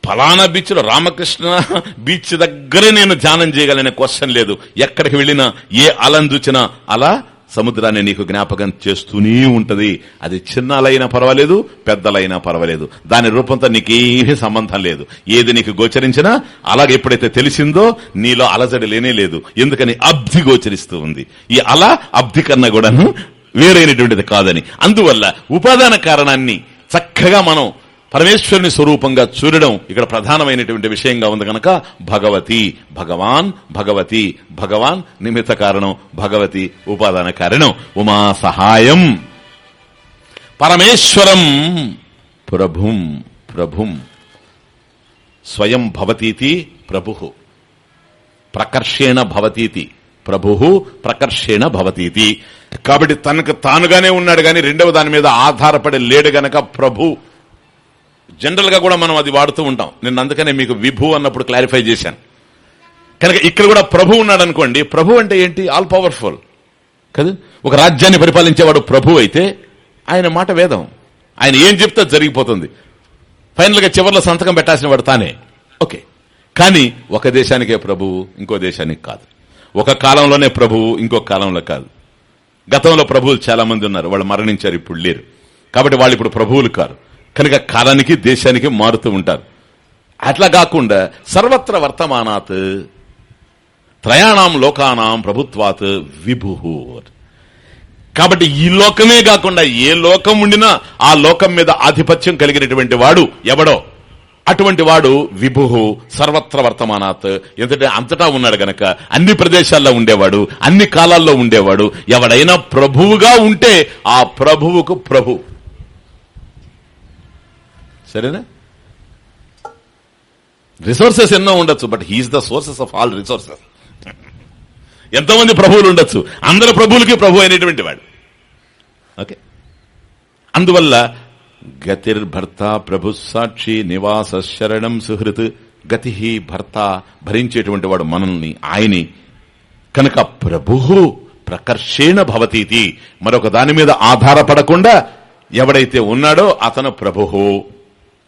ఫలానా బీచ్లో రామకృష్ణ బీచ్ దగ్గరే నేను ధ్యానం చేయగలనే క్వశ్చన్ లేదు. ఎక్కడికి వెళ్ళినా ఏ అలం చూచినా అలా సముద్రాన్ని నీకు జ్ఞాపకం చేస్తూనే ఉంటది. అది చిన్నలైనా పర్వాలేదు పెద్దలైనా పర్వాలేదు. దాని రూపంతో నీకేమీ సంబంధం లేదు. ఏది నీకు గోచరించినా అలాగే ఎప్పుడైతే తెలిసిందో నీలో అలజడి లేనే లేదు. ఎందుకని అబ్ధి గోచరిస్తూ ఉంది. ఈ అల అబ్ధి కన్నా కూడాను వేరైనటువంటిది కాదని. అందువల్ల ఉపాదాన కారణాన్ని చక్కగా మనం పరమేశ్వరుని స్వరూపంగా చూడడం ఇక్కడ ప్రధానమైనటువంటి విషయంగా ఉంది కనుక భగవతి భగవాన్ భగవతి భగవాన్ నిమిత్త కారణం భగవతి ఉపాదాన కారణం ఉమా సహాయం. పరమేశ్వరం ప్రభుం ప్రభుం. స్వయం భవతీతి ప్రభు ప్రకర్షేణ భవతీతి ప్రభు ప్రకర్షేణ భవతీతి. కాబట్టి తనకు తానుగానే ఉన్నాడు గాని రెండవ దాని మీద ఆధారపడి లేడు గనక ప్రభు. జనరల్గా కూడా మనం అది వాడుతూ ఉంటాం. నేను అందుకనే మీకు విభు అన్నప్పుడు క్లారిఫై చేశాను. కనుక ఇక్కడ కూడా ప్రభు ఉన్నాడు అనుకోండి ప్రభు అంటే ఏంటి? ఆల్ పవర్ఫుల్ కదా? ఒక రాజ్యాన్ని పరిపాలించేవాడు ప్రభు అయితే ఆయన మాట వేదం. ఆయన ఏం చెప్తే జరిగిపోతుంది. ఫైనల్గా చివరిలో సంతకం పెట్టాల్సిన వాడు తానే. ఓకే కానీ ఒక దేశానికే ప్రభువు ఇంకో దేశానికి కాదు. ఒక కాలంలోనే ప్రభువు ఇంకో కాలంలో కాదు. గతంలో ప్రభువులు చాలా మంది ఉన్నారు. వాళ్ళు మరణించారు ఇప్పుడు లేరు. కాబట్టి వాళ్ళు ఇప్పుడు ప్రభువులు కారు. కనుక కాలానికి దేశానికి మారుతూ ఉంటారు. అట్లా కాకుండా సర్వత్ర వర్తమానాత్ త్రయాణం లోకానాం ప్రభుత్వాత్ విభు. కాబట్టి ఈ లోకమే కాకుండా ఏ లోకం ఉండినా ఆ లోకం మీద ఆధిపత్యం కలిగినటువంటి వాడు ఎవడో? అటువంటి వాడు విభు సర్వత్ర వర్తమానాత్. ఎందుకంటే అంతటా ఉన్నాడు గనక అన్ని ప్రదేశాల్లో ఉండేవాడు అన్ని కాలాల్లో ఉండేవాడు. ఎవడైనా ప్రభువుగా ఉంటే ఆ ప్రభువుకు ప్రభు. సరేనా? రిసోర్సెస్ ఎన్నో ఉండొచ్చు but he is the sources of all resources ఎంతోమంది ప్రభువులు ఉండొచ్చు అందరు ప్రభువులకి ప్రభు అయినటువంటి వాడు. ఓకే అందువల్ల గతిర్భర్త ప్రభు సాక్షి నివాస శరణం సుహృత్ గతి భర్త భరించేటువంటి వాడు మనల్ని ఆయని కనుక ప్రభు ప్రకర్షేణ భవతీతి. మరొక దాని మీద ఆధారపడకుండా ఎవడైతే ఉన్నాడో అతను ప్రభుహో.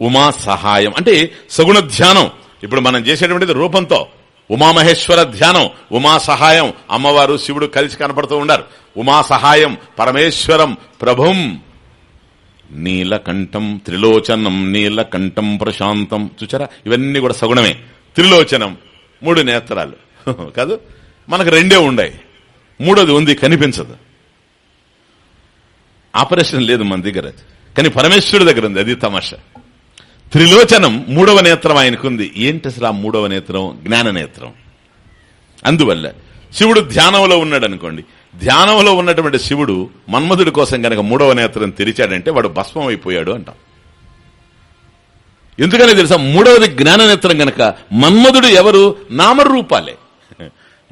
ఉమా సహాయం అంటే సగుణ ధ్యానం. ఇప్పుడు మనం చేసేటువంటిది రూపంతో. ఉమామహేశ్వర ధ్యానం ఉమా సహాయం అమ్మవారు శివుడు కలిసి కనపడుతూ ఉండారు. ఉమా సహాయం పరమేశ్వరం ప్రభుం. నీలకంఠం త్రిలోచనం నీలకంఠం ప్రశాంతం. చూచారా? ఇవన్నీ కూడా సగుణమే. త్రిలోచనం మూడు నేత్రాలు. [LAUGHS] కాదు మనకు రెండే ఉండాయి. మూడోది ఉంది కనిపించదు. ఆపరేషన్ లేదు మన దగ్గర. కానీ పరమేశ్వరుడి దగ్గర ఉంది అది తమాషా. త్రిలోచనం మూడవ నేత్రం ఆయనకుంది. ఏంటి అసలు ఆ మూడవ నేత్రం? జ్ఞాన నేత్రం. అందువల్ల శివుడు ధ్యానంలో ఉన్నాడు అనుకోండి ధ్యానంలో ఉన్నటువంటి శివుడు మన్మధుడి కోసం గనక మూడవ నేత్రం తెరిచాడంటే వాడు భస్మం అయిపోయాడు అంటాం. ఎందుకని తెలుసా? మూడవది జ్ఞాన నేత్రం గనక మన్మధుడు ఎవరు? నామరూపాలే.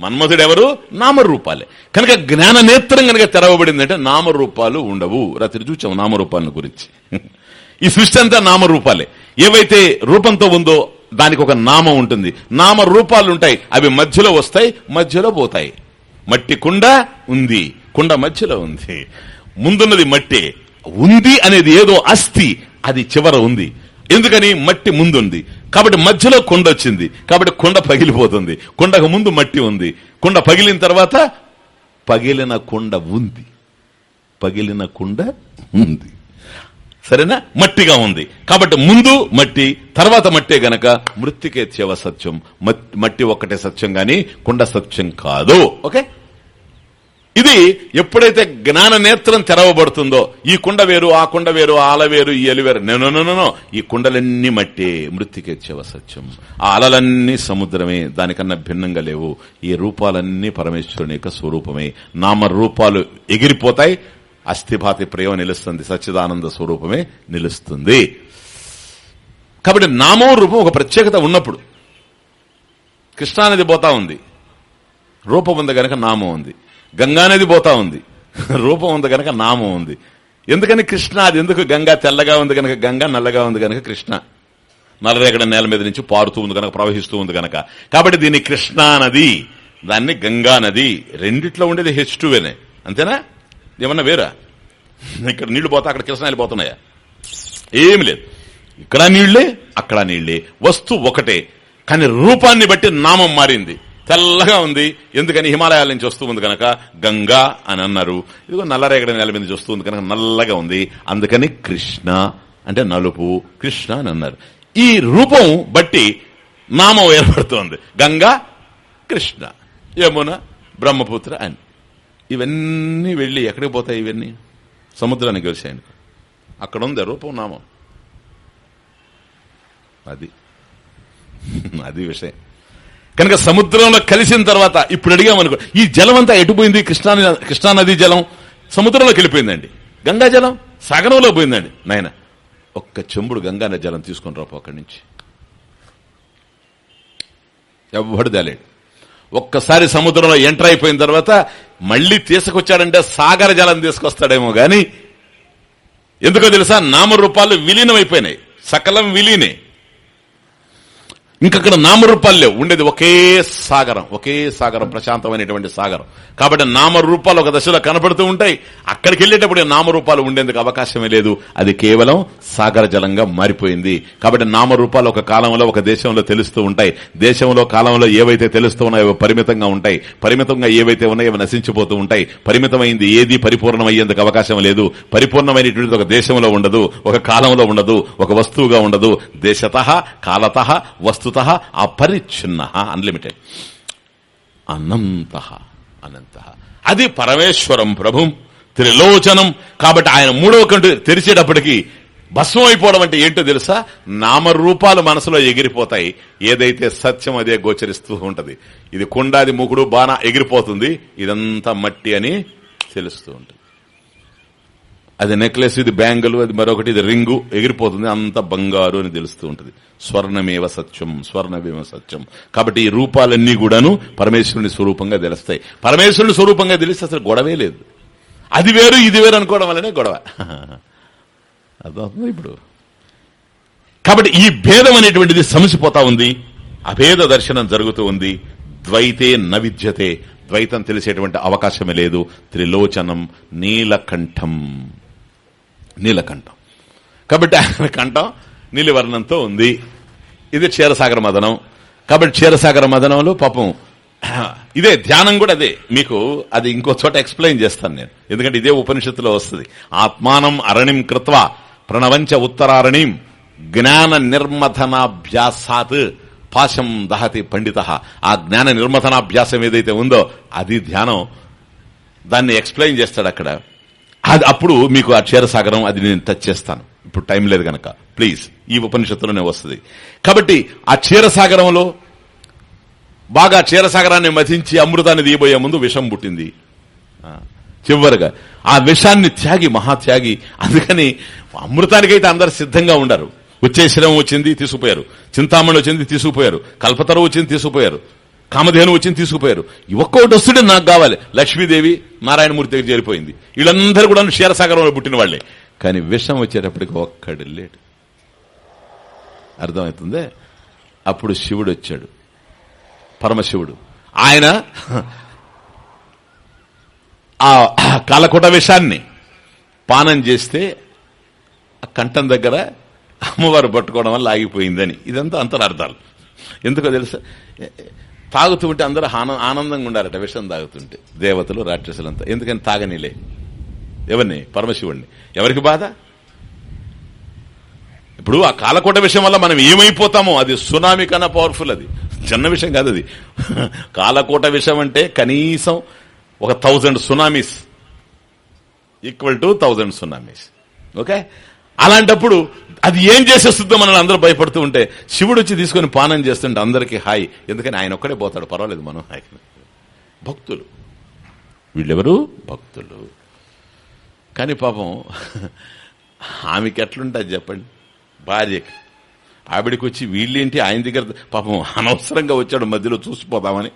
మన్మధుడు ఎవరు? నామరూపాలే. కనుక జ్ఞాన నేత్రం గనక తెరవబడిందంటే నామరూపాలు ఉండవు. రాత్రి చూచాం నామరూపాలను గురించి. ఈ సృష్టి అంతా నామరూపాలే. ఏవైతే రూపంతో ఉందో దానికి ఒక నామం ఉంటుంది. నామ రూపాలు ఉంటాయి. అవి మధ్యలో వస్తాయి మధ్యలో పోతాయి. మట్టి కుండ ఉంది. కుండ మధ్యలో ఉంది. ముందున్నది మట్టి. ఉంది అనేది ఏదో అస్థి. అది చివర ఉంది. ఎందుకని? మట్టి ముందుంది. కాబట్టి మధ్యలో కొండ వచ్చింది. కాబట్టి కొండ పగిలిపోతుంది. కొండకు ముందు మట్టి ఉంది. కొండ పగిలిన తర్వాత పగిలిన కొండ ఉంది. పగిలిన కుండ ఉంది. సరేనా? మట్టిగా ఉంది. కాబట్టి ముందు మట్టి తర్వాత మట్టే గనక మృతికేత్యవ సత్యం. మట్టి ఒక్కటే సత్యం గాని కుండ సత్యం కాదు. ఓకే? ఇది ఎప్పుడైతే జ్ఞాన నేత్రం తెరవబడుతుందో ఈ కుండ వేరు ఆ కుండ వేరు ఆల వేరు ఈ ఎలివేరు వేరు ఈ కుండలన్నీ మట్టే మృతికేత్యవ సత్యం. ఆ అలలన్నీ సముద్రమే దానికన్నా భిన్నంగా లేవు. ఈ రూపాలన్నీ పరమేశ్వరుని యొక్క స్వరూపమే. నామ రూపాలు ఎగిరిపోతాయి అస్థిభాతి ప్రేమ నిలుస్తుంది సచ్చిదానంద స్వరూపమే నిలుస్తుంది. కాబట్టి నామం రూపం ఒక ప్రత్యేకత ఉన్నప్పుడు కృష్ణానది పోతా ఉంది. రూపం ఉంది గనక నామం ఉంది. గంగానది పోతా ఉంది. రూపం ఉంది గనక నామం ఉంది. ఎందుకని కృష్ణ? అది ఎందుకు గంగా తెల్లగా ఉంది గనక గంగా నల్లగా ఉంది గనక కృష్ణ? నల్లరేగడ నేల మీద నుంచి పారుతూ ఉంది గనక ప్రవహిస్తూ ఉంది గనక. కాబట్టి దీన్ని కృష్ణా నది దాన్ని గంగా నది రెండిట్లో ఉండేది హెచ్ టూవేనే అంతేనా? ఏమన్నా వేరా? ఇక్కడ నీళ్ళు పోతా అక్కడ కృష్ణ పోతున్నాయా? ఏమి లేదు. ఇక్కడ నీళ్ళే అక్కడ నీళ్ళే. వస్తువు ఒకటే. కానీ రూపాన్ని బట్టి నామం మారింది. తెల్లగా ఉంది. ఎందుకని హిమాలయాల నుంచి వస్తూ ఉంది కనుక గంగా అని అన్నారు. ఇదిగో నల్లరేగడి నేల మీద వస్తూ వస్తుంది కనుక నల్లగా ఉంది. అందుకని కృష్ణ అంటే నలుపు కృష్ణ అని అన్నారు. ఈ రూపం బట్టి నామం ఏర్పడుతోంది. గంగా కృష్ణ. యమున బ్రహ్మపుత్ర అని. ఇవన్నీ వెళ్ళి ఎక్కడికి పోతాయి ఇవన్నీ? సముద్రానికి కలిసాయని అక్కడ ఉంది రూపం నామం. అది. అది విషయం. కనుక సముద్రంలో కలిసిన తర్వాత ఇప్పుడు అడిగామనుకో ఈ జలం అంతా ఎటుపోయింది కృష్ణా కృష్ణానది జలం సముద్రంలోకి వెళ్ళిపోయిందండి. గంగా జలం సగనంలో పోయిందండి. నాయన ఒక్క చెంబుడు గంగానది జలం తీసుకొని రాపు అక్కడి నుంచి. ఎవ్వడు తేలేడు. ఒక్కసారి సముద్రంలో ఎంటర్ అయిపోయిన తర్వాత మళ్ళీ తీసుకొచ్చాడంటే సాగర జలం తీసుకొస్తాడేమో గాని ఎందుకో తెలుసా? నామరూపాలు విలీనమైపోయినాయి. సకలం విలీనే. ఇంకక్కడ నామరూపాలు లేవు. ఉండేది ఒకే సాగరం ఒకే సాగరం ప్రశాంతమైనటువంటి సాగరం. కాబట్టి నామరూపాలు ఒక దశలో కనపడుతూ ఉంటాయి. అక్కడికి వెళ్ళేటప్పుడు నామరూపాలు ఉండేందుకు అవకాశమే లేదు. అది కేవలం సాగర జలంగా మారిపోయింది. కాబట్టి నామరూపాలు ఒక కాలంలో ఒక దేశంలో తెలుస్తూ ఉంటాయి. దేశంలో కాలంలో ఏవైతే తెలుస్తూ ఉన్నాయో పరిమితంగా ఉంటాయి. పరిమితంగా ఏవైతే ఉన్నాయో అవి నశించిపోతూ ఉంటాయి. పరిమితమైంది ఏది పరిపూర్ణమయ్యేందుకు అవకాశం లేదు. పరిపూర్ణమైనటువంటి ఒక దేశంలో ఉండదు ఒక కాలంలో ఉండదు ఒక వస్తువుగా ఉండదు. దేశత కాలత వస్తు వస్తుత అపరిచ్ఛిన్న అన్లిమిటెడ్. అనంత అనంత. అది పరమేశ్వరం ప్రభుం త్రిలోచనం. కాబట్టి ఆయన మూడవ కంటు తెరిచేటప్పటికి భస్మం అయిపోవడం అంటే ఏంటో తెలుసా? నామరూపాలు మనసులో ఎగిరిపోతాయి. ఏదైతే సత్యం అదే గోచరిస్తూ ఉంటది. ఇది కొండాది మూకుడు బాణ ఎగిరిపోతుంది. ఇదంతా మట్టి అని తెలుస్తూ ఉంటుంది. అది నెక్లెస్ ఇది బ్యాంగిల్ అది మరొకటి ఇది రింగు ఎగిరిపోతుంది. అంత బంగారు అని తెలుస్తూ ఉంటుంది. స్వర్ణమేవ సత్యం స్వర్ణమేవ సత్యం. కాబట్టి ఈ రూపాలన్నీ కూడాను పరమేశ్వరుని స్వరూపంగా తెలుస్తాయి. పరమేశ్వరుని స్వరూపంగా తెలిస్తే అసలు గొడవే లేదు. అది వేరు ఇది వేరు అనుకోవడం వల్లనే గొడవ. [LAUGHS] అర్థమవుతుంది ఇప్పుడు? కాబట్టి ఈ భేదం అనేటువంటిది సమసిపోతా ఉంది. అభేద దర్శనం జరుగుతూ ఉంది. ద్వైతే నవిద్యతే ద్వైతం తెలిసేటువంటి అవకాశమే లేదు. త్రిలోచనం నీలకంఠం. నీలకంఠం. కాబట్టి ఆయన కంఠం నీలివర్ణంతో ఉంది. ఇది క్షీరసాగర మదనం. కాబట్టి క్షీరసాగర మదనంలో పాపం ఇదే ధ్యానం కూడా అదే. మీకు అది ఇంకో చోట ఎక్స్ప్లెయిన్ చేస్తాను నేను. ఎందుకంటే ఇదే ఉపనిషత్తులో వస్తుంది. ఆత్మానం అరణిం కృత్వ ప్రణవంచ ఉత్తరారణిం జ్ఞాన నిర్మథనాభ్యాసాత్ పాశం దహతి పండిత. ఆ జ్ఞాన నిర్మథనాభ్యాసం ఏదైతే ఉందో అది ధ్యానం. దాన్ని ఎక్స్ప్లెయిన్ చేస్తాడు అక్కడ. అది అప్పుడు మీకు ఆ క్షీరసాగరం అది నేను టచ్ చేస్తాను. ఇప్పుడు టైం లేదు గనక. ప్లీజ్ ఈ ఉపనిషత్తులోనే వస్తుంది. కాబట్టి ఆ క్షీరసాగరంలో బాగా క్షీరసాగరాన్ని మధించి అమృతాన్ని తీయబోయే ముందు విషం పుట్టింది. చివరిగా. ఆ విషాన్ని త్యాగి మహాత్యాగి అందుకని అమృతానికైతే అందరు సిద్ధంగా ఉండరు. వచ్చే శిరం వచ్చింది తీసుకుపోయారు. చింతామణి వచ్చింది తీసుకుపోయారు. కల్పతరు వచ్చింది తీసుకుపోయారు. కామధేను వచ్చింది తీసుకుపోయారు. ఒక్కొక్కటి వస్తుంటే నాకు కావాలి. లక్ష్మీదేవి నారాయణమూర్తి దగ్గర చేరిపోయింది. వీళ్ళందరూ కూడా క్షీరసాగరంలో పుట్టిన వాళ్ళే కానీ విషం వచ్చేటప్పటికి ఒక్కడు లేడు. అర్థమవుతుందే? అప్పుడు శివుడు వచ్చాడు. పరమశివుడు. ఆయన ఆ కాలకుట విషాన్ని పానం చేస్తే ఆ కంఠం దగ్గర అమ్మవారు పట్టుకోవడం వల్ల ఆగిపోయిందని. ఇదంతా అంతరార్థాలు. ఎందుకో తెలుసా? తాగుతుంటే అందరూ ఆనందంగా ఉండారట విషం తాగుతుంటే. దేవతలు రాక్షసులంతా. ఎందుకని తాగనిలే. ఎవరిని? పరమశివుణ్ణి. ఎవరికి బాధ? ఇప్పుడు ఆ కాలకోట విషయం వల్ల మనం ఏమైపోతామో అది సునామీ కన్నా పవర్ఫుల్ అది. చిన్న విషయం కాదు అది. కాలకోట విషయం అంటే కనీసం ఒక thousand tsunamis equal to thousand tsunamis okay? అలాంటప్పుడు అది ఏం చేసేస్తుందో మనల్ని అందరూ భయపడుతూ ఉంటే శివుడు వచ్చి తీసుకుని పానం చేస్తుంటే అందరికీ హాయ్. ఎందుకని ఆయన ఒక్కడే పోతాడు. పర్వాలేదు మనం హాయ్. భక్తులు. వీళ్ళెవరు? భక్తులు. కానీ పాపం ఆమెకి ఎట్లుంటుంది చెప్పండి? భార్యకి. ఆవిడికి వచ్చి వీళ్ళేంటి ఆయన దగ్గర పాపం అనవసరంగా వచ్చాడు మధ్యలో చూసిపోదామని.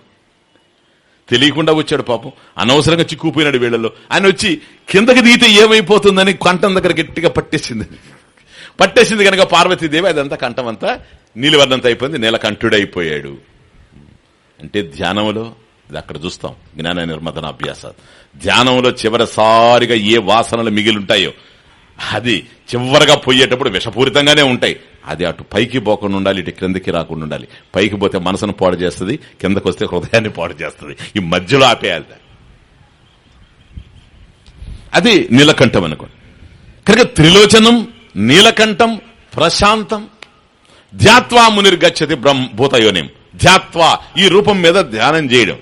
తెలియకుండా వచ్చాడు పాపం. అనవసరంగా చిక్కుపోయినాడు వీళ్ళలో. ఆయన వచ్చి కిందకి దిగితే ఏమైపోతుందని కంటం దగ్గర గట్టిగా పట్టేసింది. పట్టేసింది కనుక పార్వతీదేవి అదంతా కంఠమంతా నీలివర్ణంత అయిపోయింది నీలకంఠుడైపోయాడు. అంటే ధ్యానంలో ఇది అక్కడ చూస్తాం జ్ఞాన నిర్మదన అభ్యాస ధ్యానంలో చివరిసారిగా ఏ వాసనలు మిగిలింటాయో అది చివరగా పోయేటప్పుడు విషపూరితంగానే ఉంటాయి. అది అటు పైకి పోకుండా ఉండాలి ఇటు క్రిందకి రాకుండా ఉండాలి. పైకి పోతే మనసును పాడు చేస్తుంది కిందకు వస్తే హృదయాన్ని పాడు చేస్తుంది. ఈ మధ్యలో ఆపేయాలి అది నీలకంఠం అనుకోండి. కనుక త్రిలోచనం నీలకంఠం ప్రశాంతం. ధ్యాత్వా మునిర్గచ్చతి బ్రహ్మ భూతయోనిం. ధ్యాత్వా ఈ రూపం మీద ధ్యానం చేయడం.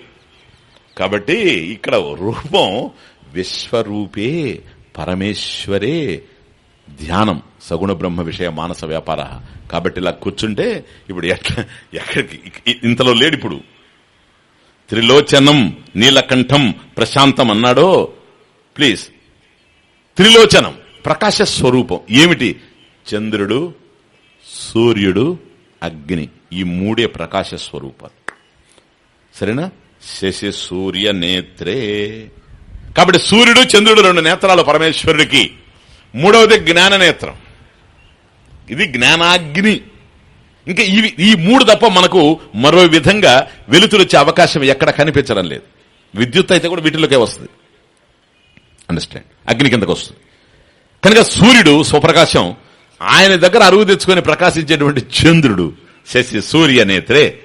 కాబట్టి ఇక్కడ రూపం విశ్వరూపే పరమేశ్వరే ధ్యానం. సగుణ బ్రహ్మ విషయ మానస వ్యాపార. కాబట్టి ఇలా కూర్చుంటే ఇప్పుడు ఎట్లా ఎక్కడికి ఇంతలో లేడు ఇప్పుడు. త్రిలోచనం నీలకంఠం ప్రశాంతం అన్నాడో ప్లీజ్. త్రిలోచనం. ప్రకాశ స్వరూపం. ఏమిటి? చంద్రుడు సూర్యుడు అగ్ని. ఈ మూడే ప్రకాశ స్వరూపాలు. సరేనా? శశి సూర్య నేత్రే. కాబట్టి సూర్యుడు చంద్రుడు రెండు నేత్రాలు పరమేశ్వరుడికి. మూడవది జ్ఞాన నేత్రం. ఇది జ్ఞానాగ్ని. ఇంకా ఇవి ఈ మూడు తప్ప మనకు మరో విధంగా వెలుతురు వచ్చే అవకాశం ఎక్కడ కనిపించడం లేదు. విద్యుత్ అయితే కూడా వీటిలోకే వస్తుంది. అండర్స్టాండ్ అగ్ని కిందకు వస్తుంది. కనుక సూర్యుడు స్వప్రకాశం ఆయన దగ్గర అరువు తెచ్చుకొని ప్రకాశించేటువంటి చంద్రుడు శశి సూర్య నేత్రే.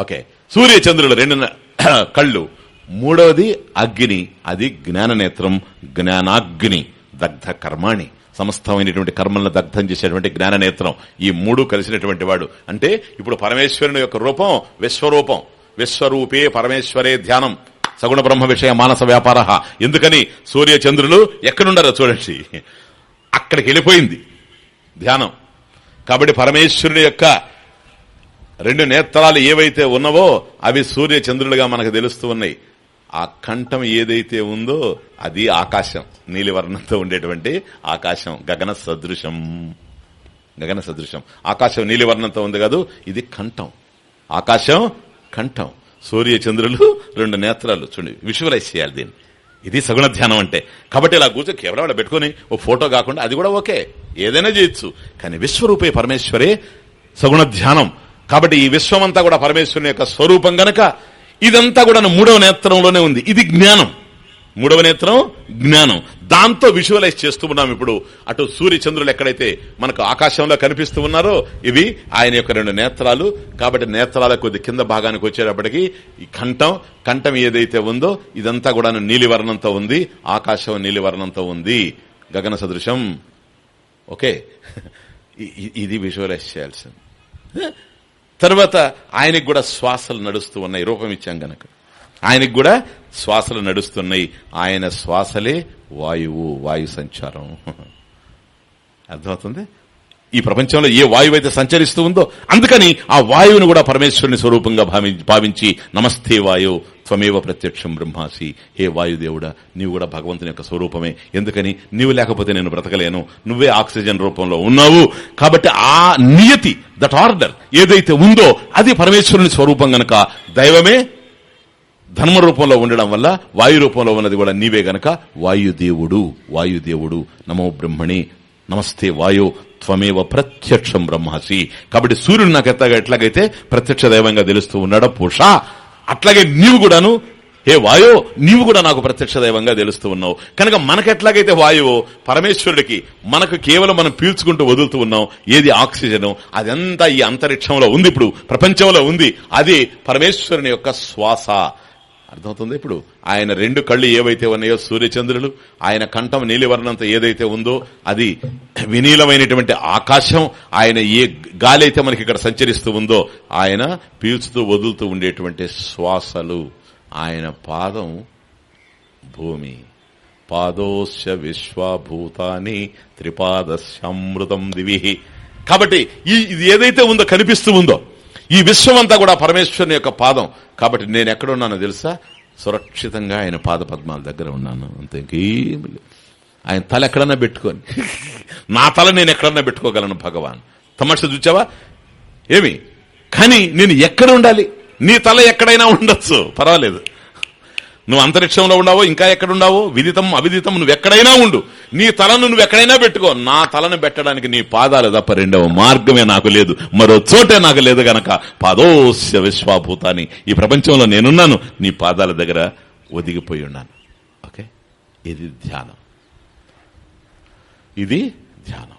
ఓకే సూర్య చంద్రుడు రెండు [CLEARS THROAT] కళ్ళు. మూడవది అగ్ని అది జ్ఞాన నేత్రం జ్ఞానాగ్ని దగ్ధ కర్మాణి. సమస్తమైనటువంటి కర్మలను దగ్ధం చేసేటువంటి జ్ఞాన నేత్రం. ఈ మూడు కలిసినటువంటి వాడు. అంటే ఇప్పుడు పరమేశ్వరుని యొక్క రూపం విశ్వరూపం. విశ్వరూపే పరమేశ్వరే ధ్యానం. సగుణ బ్రహ్మ విషయ మానస వ్యాపార ఎందుకని? సూర్య చంద్రులు ఎక్కడుండారో చూడండి. అక్కడికి వెళ్ళిపోయింది. ధ్యానం. కాబట్టి పరమేశ్వరుడి యొక్క రెండు నేత్రాలు ఏవైతే ఉన్నవో అవి సూర్య చంద్రులుగా మనకు తెలుస్తూ ఉన్నాయి. ఆ కంఠం ఏదైతే ఉందో అది ఆకాశం. నీలివర్ణంతో ఉండేటువంటి ఆకాశం. గగన సదృశం. గగన సదృశం. ఆకాశం నీలివర్ణంతో ఉంది కాదు ఇది కంఠం ఆకాశం కంఠం సూర్య చంద్రులు రెండు నేత్రాలు. చూడండి విజువలైజ్ చేయాలి దీన్ని. ఇది సగుణ ధ్యానం అంటే. కాబట్టి ఇలా కూర్చో కేవలం అలా పెట్టుకుని ఓ ఫోటో కాకుండా అది కూడా ఓకే. ఏదైనా చేయొచ్చు. కానీ విశ్వరూపే పరమేశ్వరే సగుణ ధ్యానం. కాబట్టి ఈ విశ్వమంతా కూడా పరమేశ్వరుని యొక్క స్వరూపం గనక ఇదంతా కూడా మూడవ నేత్రంలోనే ఉంది. ఇది జ్ఞానం. మూడవ నేత్రం జ్ఞానం. దాంతో విజువలైజ్ చేస్తూ ఉన్నాం ఇప్పుడు. అటు సూర్య చంద్రులు ఎక్కడైతే మనకు ఆకాశంలో కనిపిస్తూ ఉన్నారో ఇవి ఆయన యొక్క రెండు నేత్రాలు. కాబట్టి నేత్రాల కొద్ది కింద భాగానికి వచ్చేటప్పటికి ఈ కంఠం కంఠం ఏదైతే ఉందో ఇదంతా కూడా నీలివర్ణంతో ఉంది ఆకాశం నీలివర్ణంతో ఉంది. గగన సదృశం. ఓకే. ఇది విజువలైజ్ చేయాల్సింది. తర్వాత ఆయనకు కూడా శ్వాసలు నడుస్తూ ఉన్నాయి రూపం ఇచ్చాం గనక. ఆయనకు కూడా శ్వాసలు నడుస్తున్నాయి. ఆయన శ్వాసలే వాయువు వాయు సంచారం. అర్థమవుతుంది? ఈ ప్రపంచంలో ఏ వాయువు అయితే సంచరిస్తూ ఉందో అందుకని ఆ వాయువును కూడా పరమేశ్వరుని స్వరూపంగా భావించి నమస్తే వాయు త్వమేవ ప్రత్యక్షం బ్రహ్మాసి. హే వాయుదేవుడా నీవు కూడా భగవంతుని యొక్క స్వరూపమే. ఎందుకని? నీవు లేకపోతే నేను బ్రతకలేను. నువ్వే ఆక్సిజన్ రూపంలో ఉన్నావు. కాబట్టి ఆ నియతి దట్ ఆర్డర్ ఏదైతే ఉందో అది పరమేశ్వరుని స్వరూపం గనక దైవమే ధర్మ రూపంలో ఉండడం వల్ల వాయు రూపంలో ఉన్నది కూడా నీవే గనక. వాయుదేవుడు వాయుదేవుడు. నమో బ్రహ్మణి నమస్తే వాయు త్వమేవ ప్రత్యక్షం బ్రహ్మాసి. కాబట్టి సూర్యుడు నాకు ఎత్తగా ఎట్లాగైతే ప్రత్యక్ష దైవంగా తెలుస్తూ ఉన్నాడో పుష. అట్లాగే నీవు కూడాను హే వాయో నీవు కూడా నాకు ప్రత్యక్ష దైవంగా తెలుస్తూ ఉన్నావు. కనుక మనకెట్లాగైతే వాయువు పరమేశ్వరుడికి మనకు కేవలం మనం పీల్చుకుంటూ వదులుతూ ఉన్నాం. ఏది ఆక్సిజన్ అదంతా ఈ అంతరిక్షంలో ఉంది ఇప్పుడు ప్రపంచంలో ఉంది. అది పరమేశ్వరుని యొక్క శ్వాస. అర్థమవుతుంది? ఇప్పుడు ఆయన రెండు కళ్ళు ఏవైతే ఉన్నాయో సూర్యచంద్రులు ఆయన కంఠం నీలివర్ణంతో ఏదైతే ఉందో అది వినీలమైనటువంటి ఆకాశం ఆయన ఏ గాలి అయితే మనకి ఇక్కడ సంచరిస్తూ ఉందో ఆయన పీల్చుతూ వదులుతూ ఉండేటువంటి శ్వాసలు. ఆయన పాదం భూమి. పాదోశ విశ్వభూతాన్ని త్రిపాదశ్యామృతం దివి. కాబట్టి ఈ ఇది ఏదైతే ఉందో కనిపిస్తూ ఉందో ఈ విశ్వమంతా కూడా పరమేశ్వరుని యొక్క పాదం. కాబట్టి నేను ఎక్కడున్నానో తెలుసా? సురక్షితంగా ఆయన పాద పద్మాల దగ్గర ఉన్నాను. అంతే ఇంకేమి లేదు. ఆయన తల ఎక్కడన్నా పెట్టుకొని నా తల నేను ఎక్కడన్నా పెట్టుకోగలను భగవాన్. తమాష చూచావా? ఏమి? కానీ నేను ఎక్కడ ఉండాలి? నీ తల ఎక్కడైనా ఉండొచ్చు. పర్వాలేదు. నువ్వు అంతరిక్షంలో ఉన్నావో ఇంకా ఎక్కడున్నావో విదితం అవిదితం నువ్వు ఎక్కడైనా ఉండు. నీ తలను నువ్వు ఎక్కడైనా పెట్టుకో. నా తలను పెట్టడానికి నీ పాదాలు తప్ప రెండవ మార్గమే నాకు లేదు. మరో చోటే నాకు లేదు గనక. పాదోస్య విశ్వాభూతాన్ని. ఈ ప్రపంచంలో నేనున్నాను. నీ పాదాల దగ్గర ఒదిగిపోయి ఉన్నాను. ఓకే? ఇది ధ్యానం. ఇది ధ్యానం.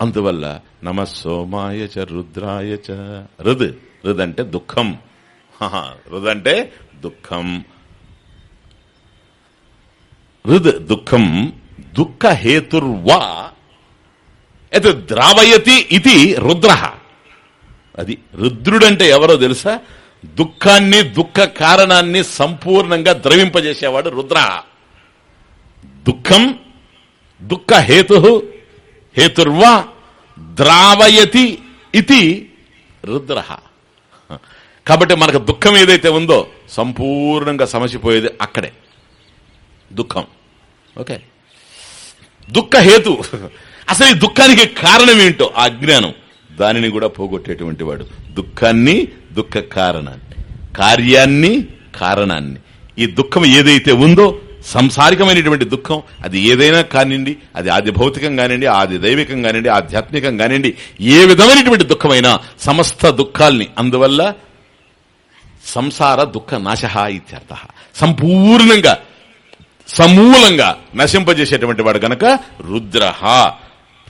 అందువల్ల నమ సోమాయ చ రుద్రాయ చ. రుద్. రుద్ అంటే దుఃఖం. హహ, రుద్ అంటే దుఃఖం. హృద్ దుఃఖం దుఃఖ హేతుర్వా ఎత్ ద్రావయతి ఇది రుద్ర అది రుద్రుడంటే ఎవరో తెలుసా? దుఃఖాన్ని దుఃఖ కారణాన్ని సంపూర్ణంగా ద్రవింపజేసేవాడు రుద్ర. దుఃఖం దుఃఖ హేతు హేతుర్వా ద్రావయతి ఇది రుద్ర. కాబట్టి మనకు దుఃఖం ఏదైతే ఉందో సంపూర్ణంగా సమసిపోయేది అక్కడే. దుఃఖం. ఓకే. దుఃఖ హేతు. అసలు ఈ దుఃఖానికి కారణం ఏంటో? అజ్ఞానం. దానిని కూడా పోగొట్టేటువంటి వాడు. దుఃఖాన్ని దుఃఖ కారణాన్ని. కార్యాన్ని కారణాన్ని. ఈ దుఃఖం ఏదైతే ఉందో సంసారికమైనటువంటి దుఃఖం అది ఏదైనా కానివ్వండి అది ఆది భౌతికం కానివ్వండి ఆది దైవికం కానివ్వండి ఆధ్యాత్మికం కానివ్వండి ఏ విధమైనటువంటి దుఃఖమైనా సమస్త దుఃఖాల్ని అందువల్ల సంసార దుఃఖ నాశ ఇత్యర్థ. సంపూర్ణంగా సమూలంగా నశింపజేసేటువంటి వాడు గనక రుద్రహ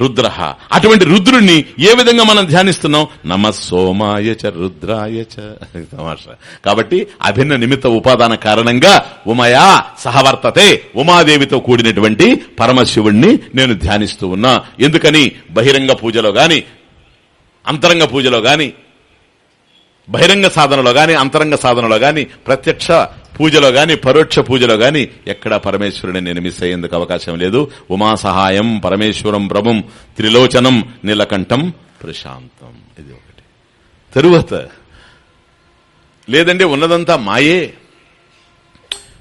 రుద్రహ. అటువంటి రుద్రుణ్ణి ఏ విధంగా మనం ధ్యానిస్తున్నాం? నమ సోమాయ చ. రుద్రాయ కాబట్టి అభిన్న నిమిత్త ఉపాదాన కారణంగా ఉమయా సహవర్తతే ఉమాదేవితో కూడినటువంటి పరమశివుణ్ణి నేను ధ్యానిస్తూ ఉన్నా. ఎందుకని? బహిరంగ పూజలో గాని అంతరంగ పూజలో గాని బహిరంగ సాధనలో గాని అంతరంగ సాధనలో గాని ప్రత్యక్ష పూజలో గాని పరోక్ష పూజలో గాని ఎక్కడా పరమేశ్వరుని నేను మిస్ అయ్యేందుకు అవకాశం లేదు. ఉమా సహాయం పరమేశ్వరం ప్రభుం త్రిలోచనం నీలకంఠం ప్రశాంతం. ఇది ఒకటి. తరువాత లేదండి ఉన్నదంతా మాయే.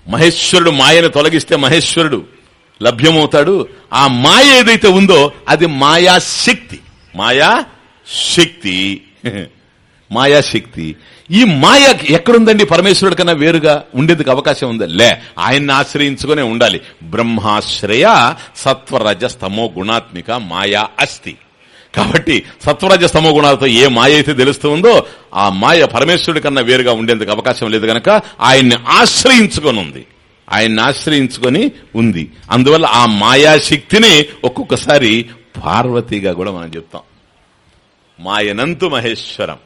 మహేశ్వరుడు మాయను తొలగిస్తే మహేశ్వరుడు లభ్యమవుతాడు. ఆ మాయ ఏదైతే ఉందో అది మాయా శక్తి. మాయా శక్తి. [LAUGHS] మాయాశక్తి ఈ మాయ ఎక్కడుందండి పరమేశ్వరుడి కన్నా వేరుగా ఉండేందుకు అవకాశం ఉందా? లే ఆయన్ని ఆశ్రయించుకునే ఉండాలి. బ్రహ్మాశ్రయ సత్వరజ స్తమో గుణాత్మిక మాయా అస్తి. కాబట్టి సత్వరజస్తమో గుణాలతో ఏ మాయ అయితే తెలుస్తూ ఉందో ఆ మాయ పరమేశ్వరుడి కన్నా వేరుగా ఉండేందుకు అవకాశం లేదు గనక ఆయన్ని ఆశ్రయించుకొని ఉంది ఆయన్ని ఆశ్రయించుకొని ఉంది. అందువల్ల ఆ మాయాశక్తిని ఒక్కొక్కసారి పార్వతిగా కూడా మనం చెప్తాం. మాయనంతు మహేశ్వరం.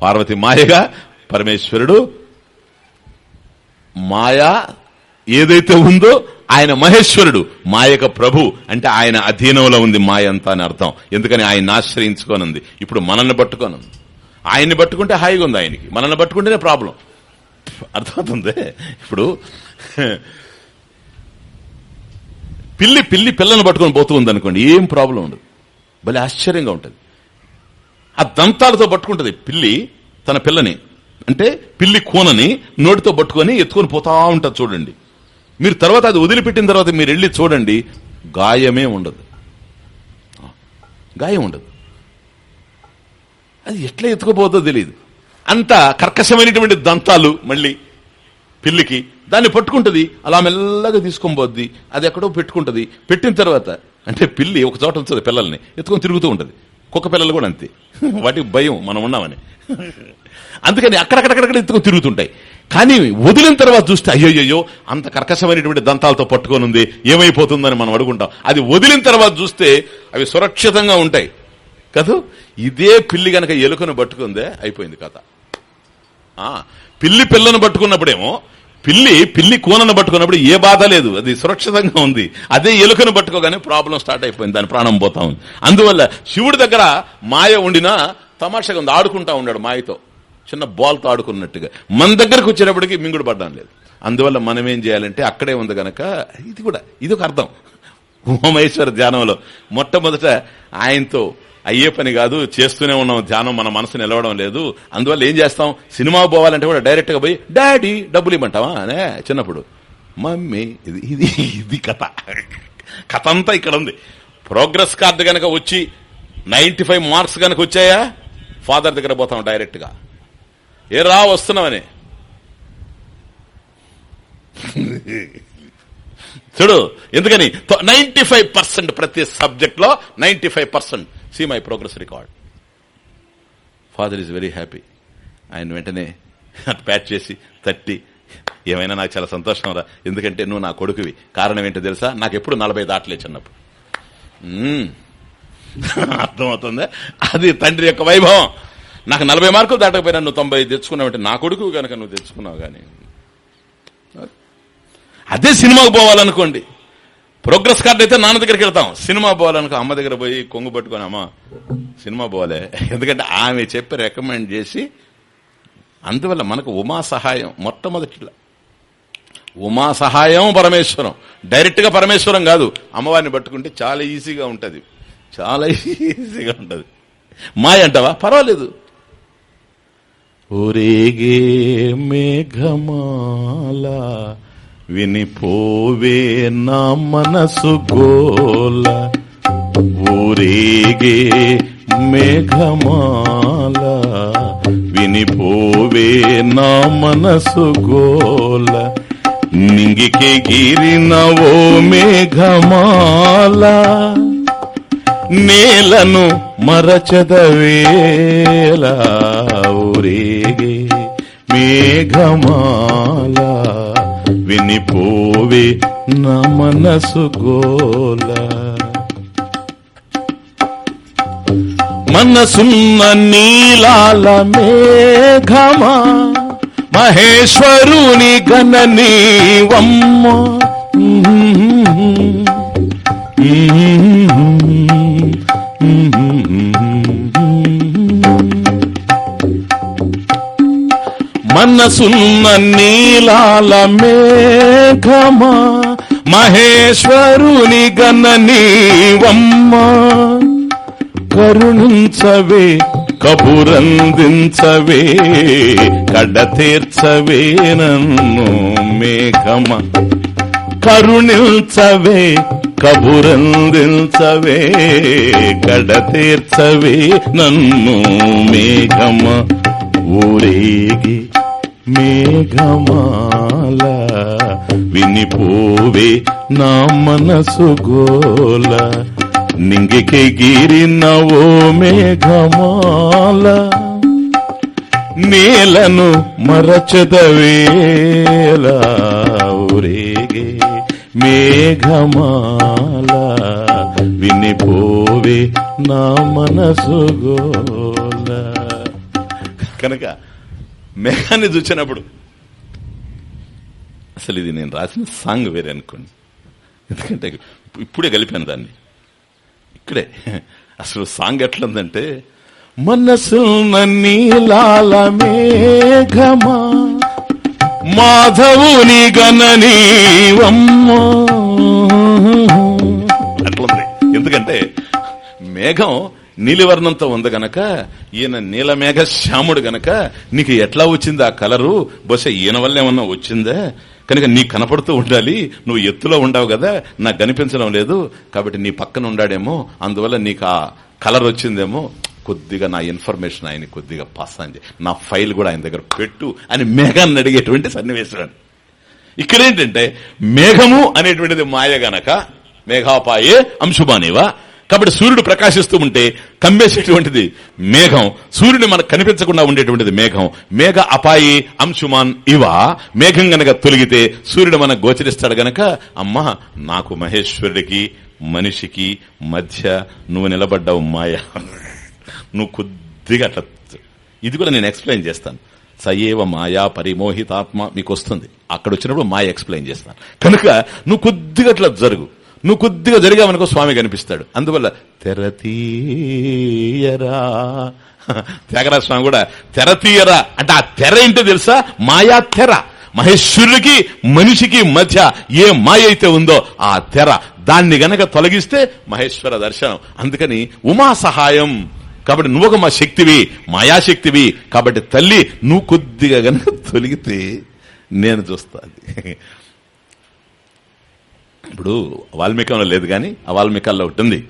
పార్వతి మాయగా పరమేశ్వరుడు మాయా ఏదైతే ఉందో ఆయన మహేశ్వరుడు మాయక ప్రభు అంటే ఆయన అధీనంలో ఉంది మాయ అంతా అని అర్థం. ఎందుకని ఆయన ఆశ్రయించుకోనుంది. ఇప్పుడు మనల్ని పట్టుకోనుంది. ఆయన్ని పట్టుకుంటే హాయిగా ఉంది ఆయనకి. మనల్ని పట్టుకుంటేనే ప్రాబ్లం. అర్థమవుతుంది? ఇప్పుడు పిల్లి పిల్లి పిల్లని పట్టుకొని పోతూ ఉంది అనుకోండి ఏం ప్రాబ్లం ఉండదు. భలే ఆశ్చర్యంగా ఉంటుంది. ఆ దంతాలతో పట్టుకుంటది పిల్లి తన పిల్లని. అంటే పిల్లి కూనని నోటితో పట్టుకొని ఎత్తుకొని పోతా ఉంటుంది చూడండి. మీరు తర్వాత అది వదిలిపెట్టిన తర్వాత మీరు వెళ్ళి చూడండి గాయమే ఉండదు. గాయం ఉండదు. అది ఎట్లా ఎత్తుకుపోతుందో తెలియదు అంత కర్కశమైనటువంటి దంతాలు మళ్ళీ పిల్లికి దాన్ని పట్టుకుంటది అలా మెల్లగా తీసుకొని పోద్ది అది ఎక్కడో పెట్టుకుంటుంది. పెట్టిన తర్వాత అంటే పిల్లి ఒక చోట ఉంచదు పిల్లల్ని ఎత్తుకొని తిరుగుతూ ఉంటుంది. కుక్క పిల్లలు కూడా అంతే. వాటికి భయం మనం ఉన్నామని. అందుకని అక్కడక్కడక్కడ ఎత్తుకొని తిరుగుతుంటాయి. కానీ వదిలిన తర్వాత చూస్తే అయ్యోయ్యో అంత కర్కశమైనటువంటి దంతాలతో పట్టుకొని ఉంది ఏమైపోతుందని మనం అడుగుంటాం. అది వదిలిన తర్వాత చూస్తే అవి సురక్షితంగా ఉంటాయి. కదూ? ఇదే పిల్లి గనక ఎలుకను పట్టుకుందే అయిపోయింది కథ. ఆ పిల్లి పిల్లను పట్టుకున్నప్పుడేమో పిల్లి పిల్లి కూనను పట్టుకున్నప్పుడు ఏ బాధ లేదు. అది సురక్షితంగా ఉంది. అదే ఎలుకను పట్టుకోగానే ప్రాబ్లం స్టార్ట్ అయిపోయింది. దాని ప్రాణం పోతా ఉంది. అందువల్ల శివుడి దగ్గర మాయ ఉండినా తమాషగా ఉంది. ఆడుకుంటా ఉన్నాడు మాయతో. చిన్న బాల్తో ఆడుకున్నట్టుగా. మన దగ్గరకు వచ్చేటప్పటికి మింగుడు పడ్డం లేదు. అందువల్ల మనం ఏం చేయాలంటే అక్కడే ఉంది గనక ఇది కూడా ఇది ఒక అర్థం. ఉమేశ్వర ధ్యానంలో మొట్టమొదట ఆయనతో అయ్యే పని కాదు చేస్తూనే ఉన్నాం ధ్యానం మన మనసు నిలవడం లేదు. అందువల్ల ఏం చేస్తాం? సినిమా పోవాలంటే కూడా డైరెక్ట్గా పోయి డాడీ డబ్బులు ఇవ్వమంటావా అనే చిన్నప్పుడు మమ్మీ ఇది ఇది ఇది కథ. కథ అంతా ఇక్కడ ఉంది. ప్రోగ్రెస్ కార్డు కనుక వచ్చి నైన్టీ ఫైవ్ మార్క్స్ కనుక వచ్చాయా? ఫాదర్ దగ్గర పోతాం డైరెక్ట్గా. ఏ రా వస్తున్నామని చూడు ఎందుకని? నైన్టీ ఫైవ్ పర్సెంట్ ప్రతి సబ్జెక్ట్లో ninety five percent. See my progress record father is very happy ఆయన వెంటనే ప్యాచ్ చేసి తట్టి ఏమైనా నాకు చాలా సంతోషం రా. ఎందుకంటే నువ్వు నా కొడుకువి. కారణం ఏంటో తెలుసా? నాకు ఎప్పుడు నలభై దాటలే చిన్నప్పుడు. మ్మ్. అర్థమవుతుందా? అది తండ్రి యొక్క వైభవం. నాకు నలభై మార్కులు దాటకపోయినా నువ్వు తొంభై తెచ్చుకున్నావంటే నా కొడుకు కనుక నువ్వు తెచ్చుకున్నావు కానీ. అదే సినిమాకు పోవాలనుకోండి. ప్రోగ్రెస్ కార్డు అయితే నాన్న దగ్గరికి వెళ్తాం. సినిమా పోవాలనుకో అమ్మ దగ్గర పోయి కొంగు పట్టుకొని అమ్మ సినిమా పోవాలే. [LAUGHS] ఎందుకంటే ఆమె చెప్పి రికమెండ్ చేసి అందువల్ల మనకు ఉమా సహాయం మొట్టమొదటిలో. ఉమా సహాయం పరమేశ్వరం. డైరెక్ట్గా పరమేశ్వరం కాదు. అమ్మవారిని పట్టుకుంటే చాలా ఈజీగా ఉంటుంది. చాలా ఈజీగా ఉంటుంది. మాయ అంటావా? పర్వాలేదు. ఊరేగే మేఘమాల వినిపోవే నా మనసు గోల ఊరేగే మేఘమాల. వినిపోవే నా మనసు గోల నింగికి గిరినవో మేఘమాల. నేలను మరచదవేలా ఊరేగే మేఘమాలా. వినిపోవే నా మనసు గోల. మనసున్న నీలాల మేఘమా మహేశ్వరుని గణనీవమ్మ మనసున్న నీలాల మేఘమా మహేశ్వరుని గణనీవమ్మ కరుణించవే కబురందించవే కడతీర్చవే నన్ను మేఘమ. కరుణించవే కబురందించవే కడతీర్చవే నన్ను మేఘమ. ఊరేగి మేఘమాల వినిపోవే నా మనసు గోల. నింగికి గిరినవో మేఘమాల నేలను మరచదవేల ఊరేగే మేఘమాల వినిపోవే నా మనసు గోల. కనుక మేఘాన్ని చూసినప్పుడు అసలు ఇది నేను రాసిన సాంగ్ వేరే అనుకోండి. ఎందుకంటే ఇప్పుడే కలిపాను దాన్ని. ఇక్కడే. అసలు సాంగ్ ఎట్లుందంటే మనసు నీలాల మేఘమా మాధవుని గణనీవమ్మ అట్లుంది. ఎందుకంటే మేఘం నీలివర్ణంతో ఉంది గనక ఈయన నీలమేఘ శ్యాముడు గనక నీకు ఎట్లా వచ్చింది ఆ కలరు? బహుశా ఈయన వల్ల ఏమన్నా వచ్చిందా? కనుక నీ కనపడుతూ ఉండాలి నువ్వు ఎత్తులో ఉండవు కదా నాకు కనిపించడం లేదు కాబట్టి నీ పక్కన ఉండాడేమో అందువల్ల నీకు ఆ కలర్ వచ్చిందేమో. కొద్దిగా నా ఇన్ఫర్మేషన్ ఆయన కొద్దిగా పాస్ అని నా ఫైల్ కూడా ఆయన దగ్గర పెట్టు అని మేఘాన్ని అడిగేటువంటి సన్నివేశం. ఇక్కడ ఏంటంటే మేఘము అనేటువంటిది మాయ గనక మేఘాపాయే అంశుబానేవా? కాబట్టి సూర్యుడు ప్రకాశిస్తూ ఉంటే కమ్మేసేటువంటిది మేఘం. సూర్యుడు మనకు కనిపించకుండా ఉండేటువంటిది మేఘం. మేఘ అపాయి అంశుమాన్ ఇవ. మేఘం గనక తొలిగితే సూర్యుడు మనకు గోచరిస్తాడు గనక అమ్మా నాకు మహేశ్వరుడికి మనిషికి మధ్య నువ్వు నిలబడ్డావు మాయ. నువ్వు కొద్దిగా అట్లా ఇది కూడా నేను ఎక్స్ప్లెయిన్ చేస్తాను. సయేవ మాయా పరిమోహితాత్మ మీకు వస్తుంది. అక్కడ వచ్చినప్పుడు మాయ ఎక్స్ప్లెయిన్ చేస్తాను. కనుక నువ్వు కొద్దిగా అట్లా జరుగు. నువ్వు కొద్దిగా జరిగావనుకో స్వామి కనిపిస్తాడు. అందువల్ల తెరతీయరా త్యాగరాజ స్వామి కూడా తెరతీయరా అంటే ఆ తెర ఏంటో తెలుసా? మాయా తెర. మహేశ్వరుడికి మనిషికి మధ్య ఏ మాయ అయితే ఉందో ఆ తెర. దాన్ని గనక తొలగిస్తే మహేశ్వర దర్శనం. అందుకని ఉమా సహాయం. కాబట్టి నువ్వు ఒక మా శక్తివి మాయాశక్తివి. కాబట్టి తల్లి నువ్వు కొద్దిగా గనక తొలిగితే నేను చూస్తాను ఇప్పుడు వాల్మీకంలో లేదు కానీ ఆ వాల్మీకాల్లో ఒకటి ఉంది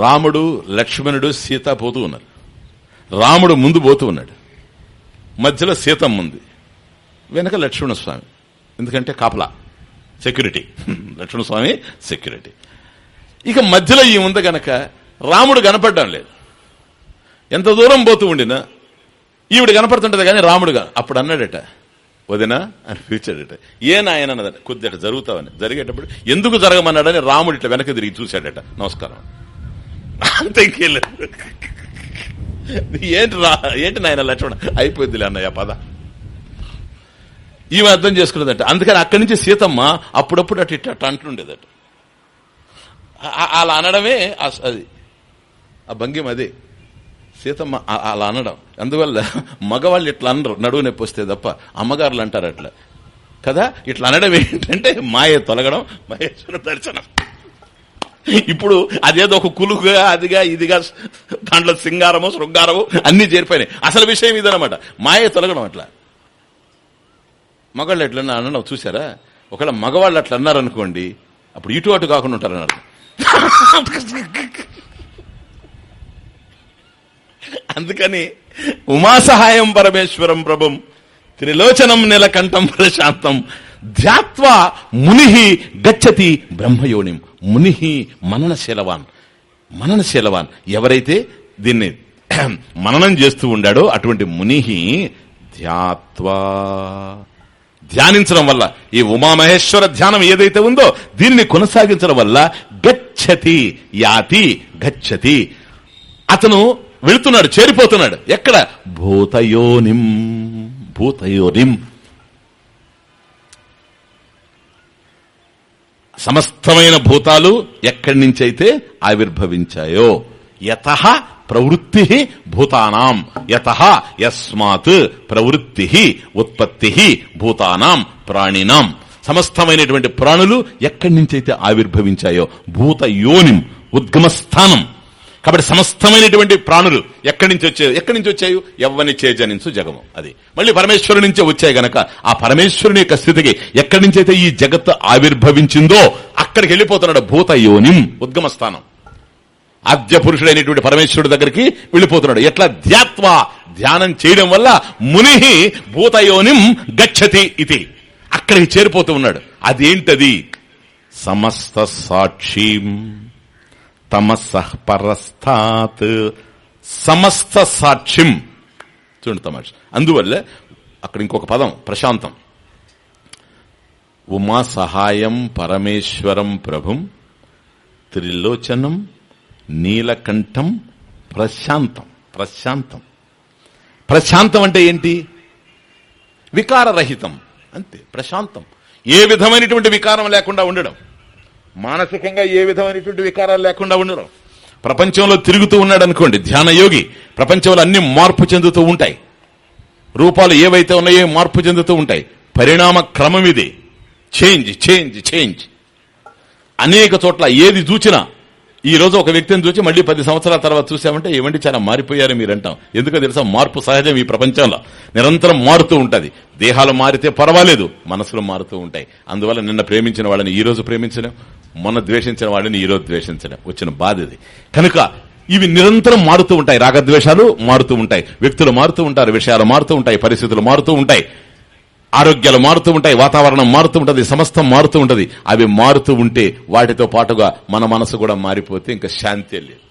రాముడు లక్ష్మణుడు సీత పోతూ ఉన్నారు. రాముడు ముందు పోతూ ఉన్నాడు. మధ్యలో సీతమ్మ ఉంది. వెనక లక్ష్మణ స్వామి ఎందుకంటే కాపలా. సెక్యూరిటీ. లక్ష్మణ స్వామి సెక్యూరిటీ. ఇక మధ్యలో ఈ ఉంది గనక రాముడు కనపడడం లేదు. ఎంత దూరం పోతూ ఉండినా ఈవిడ కనపడుతుంటది కానీ రాముడుగా. అప్పుడు అన్నాడట వదినా అని పిలిచాడట ఏ నాయన అన్నదట కొద్దిట జరుగుతావని. జరిగేటప్పుడు ఎందుకు జరగమన్నాడని రాముడు ఇట్లా వెనక తిరిగి చూశాడట నమస్కారం. అంత ఇంకేలేదు ఏంటి రా ఏంటి నాయన లక్ష్మణ? అయిపోద్దిలే అన్నయ్య పద. ఈమె అర్థం చేసుకున్నదట. అందుకని అక్కడి నుంచి సీతమ్మ అప్పుడప్పుడు అటు ఇట్ట అంటుండేదట. అలా అనడమే అది. ఆ భంగిమ అదే. సీతమ్మ అలా అనడం. అందువల్ల మగవాళ్ళు ఇట్లా అనరు. నడువు నొప్పి వస్తే తప్ప అమ్మగారులు అంటారు అట్లా. కదా? ఇట్లా అనడం ఏంటంటే మాయ తొలగడం మహేశ్వర దర్శనం. ఇప్పుడు అదేదో ఒక కులుగా అదిగా ఇదిగా దాంట్లో సింగారము శృంగారము అన్ని చేరిపోయినాయి. అసలు విషయం ఇదనమాట మాయ తొలగడం అట్లా. మగవాళ్ళు ఎట్లా అనడం చూసారా ఒకవేళ మగవాళ్ళు అట్లా అన్నారనుకోండి అప్పుడు ఇటు అటు కాకుండా ఉంటారన్నారు. అందుకని ఉమా సహాయం పరమేశ్వరం ప్రభం త్రిలోచనం నెలకంఠం ప్రశాంతం ధ్యాత్వా ముని గచ్చతి బ్రహ్మయోనిం ముని మననశీలవాన్ మననశీలవాన్. ఎవరైతే దీన్ని [CLEARS THROAT] మననం చేస్తూ ఉండాడో అటువంటి ముని ధ్యాత్వా. ధ్యానించడం వల్ల ఈ ఉమామహేశ్వర ధ్యానం ఏదైతే ఉందో దీనిని కొనసాగించడం వల్ల గచ్చతి యాతి గచ్చతి. అతను వెళుతున్నాడు చేరిపోతున్నాడు. ఎక్కడ? భూతయోనిం భూతయోనిం. సమస్తమైన భూతాలు ఎక్కడి నుంచైతే ఆవిర్భవించాయో. యత ప్రవృత్తి భూతానాం. యత యస్మాత్ ప్రవృత్తి ఉత్పత్తి భూతానాం ప్రాణినాం. సమస్తమైనటువంటి ప్రాణులు ఎక్కడి నుంచైతే ఆవిర్భవించాయో. భూత యోనిం ఉద్గమస్థానం. కాబట్టి సమస్తమైనటువంటి ప్రాణులు ఎక్కడి నుంచి వచ్చాయో ఎక్కడి నుంచి వచ్చాయి? ఎవ్వని చేజనించు జగము. అది. మళ్ళీ పరమేశ్వరుడి నుంచే వచ్చాయి గనక ఆ పరమేశ్వరుని యొక్క స్థితికి ఎక్కడి నుంచి అయితే ఈ జగత్ ఆవిర్భవించిందో అక్కడికి వెళ్ళిపోతున్నాడు భూత యోనిం ఉద్గమ స్థానం. ఆద్య పురుషుడైనటువంటి పరమేశ్వరుడి దగ్గరికి వెళ్ళిపోతున్నాడు. ఎట్లా? ధ్యాత్వా. ధ్యానం చేయడం వల్ల ముని భూతయోనిం గచ్చతి ఇది. అక్కడికి చేరిపోతూ ఉన్నాడు. అదేంటది? సమస్త సాక్షిం. తమసః పరస్థాత్ సమస్త సాక్ష్యం చూడండి తమాష. అందువల్ల అక్కడ ఇంకొక పదం ప్రశాంతం. ఉమా సహాయం పరమేశ్వరం ప్రభుం త్రిలోచనం నీలకంఠం ప్రశాంతం. ప్రశాంతం. ప్రశాంతం అంటే ఏంటి? వికారరహితం. అంతే ప్రశాంతం. ఏ విధమైనటువంటి వికారం లేకుండా ఉండడం. మానసికంగా ఏ విధమైనటువంటి వికారాలు లేకుండా ఉండడం ప్రపంచంలో తిరుగుతూ ఉన్నాడు అనుకోండి ధ్యాన యోగి ప్రపంచంలో అన్ని మార్పు చెందుతూ ఉంటాయి. రూపాలు ఏవైతే ఉన్నాయో మార్పు చెందుతూ ఉంటాయి. పరిణామ క్రమం ఇది. Change change change. అనేక చోట్ల ఏది చూచినా ఈ రోజు ఒక వ్యక్తిని చూసి మళ్ళీ పది సంవత్సరాల తర్వాత చూసామంటే ఏమంటే చాలా మారిపోయారు మీరంటాం. ఎందుకో తెలుసా మార్పు సహజం ఈ ప్రపంచంలో. నిరంతరం మారుతూ ఉంటుంది. దేహాలు మారితే పర్వాలేదు మనసులు మారుతూ ఉంటాయి. అందువల్ల నిన్న ప్రేమించిన వాళ్ళని ఈ రోజు ప్రేమించడం మొన్న ద్వేషించిన వాళ్ళని ఈ రోజు ద్వేషించడం వచ్చిన బాధ ఇది. కనుక ఇవి నిరంతరం మారుతూ ఉంటాయి. రాగద్వేషాలు మారుతూ ఉంటాయి. వ్యక్తులు మారుతూ ఉంటారు విషయాలు మారుతూ ఉంటాయి పరిస్థితులు మారుతూ ఉంటాయి. ఆరోగ్యాలు మారుతూ ఉంటాయి వాతావరణం మారుతూ ఉంటుంది సమస్తం మారుతూ ఉంటుంది. అవి మారుతూ ఉంటే వాటితో పాటుగా మన మనసు కూడా మారిపోతే ఇంకా శాంతి లేదు.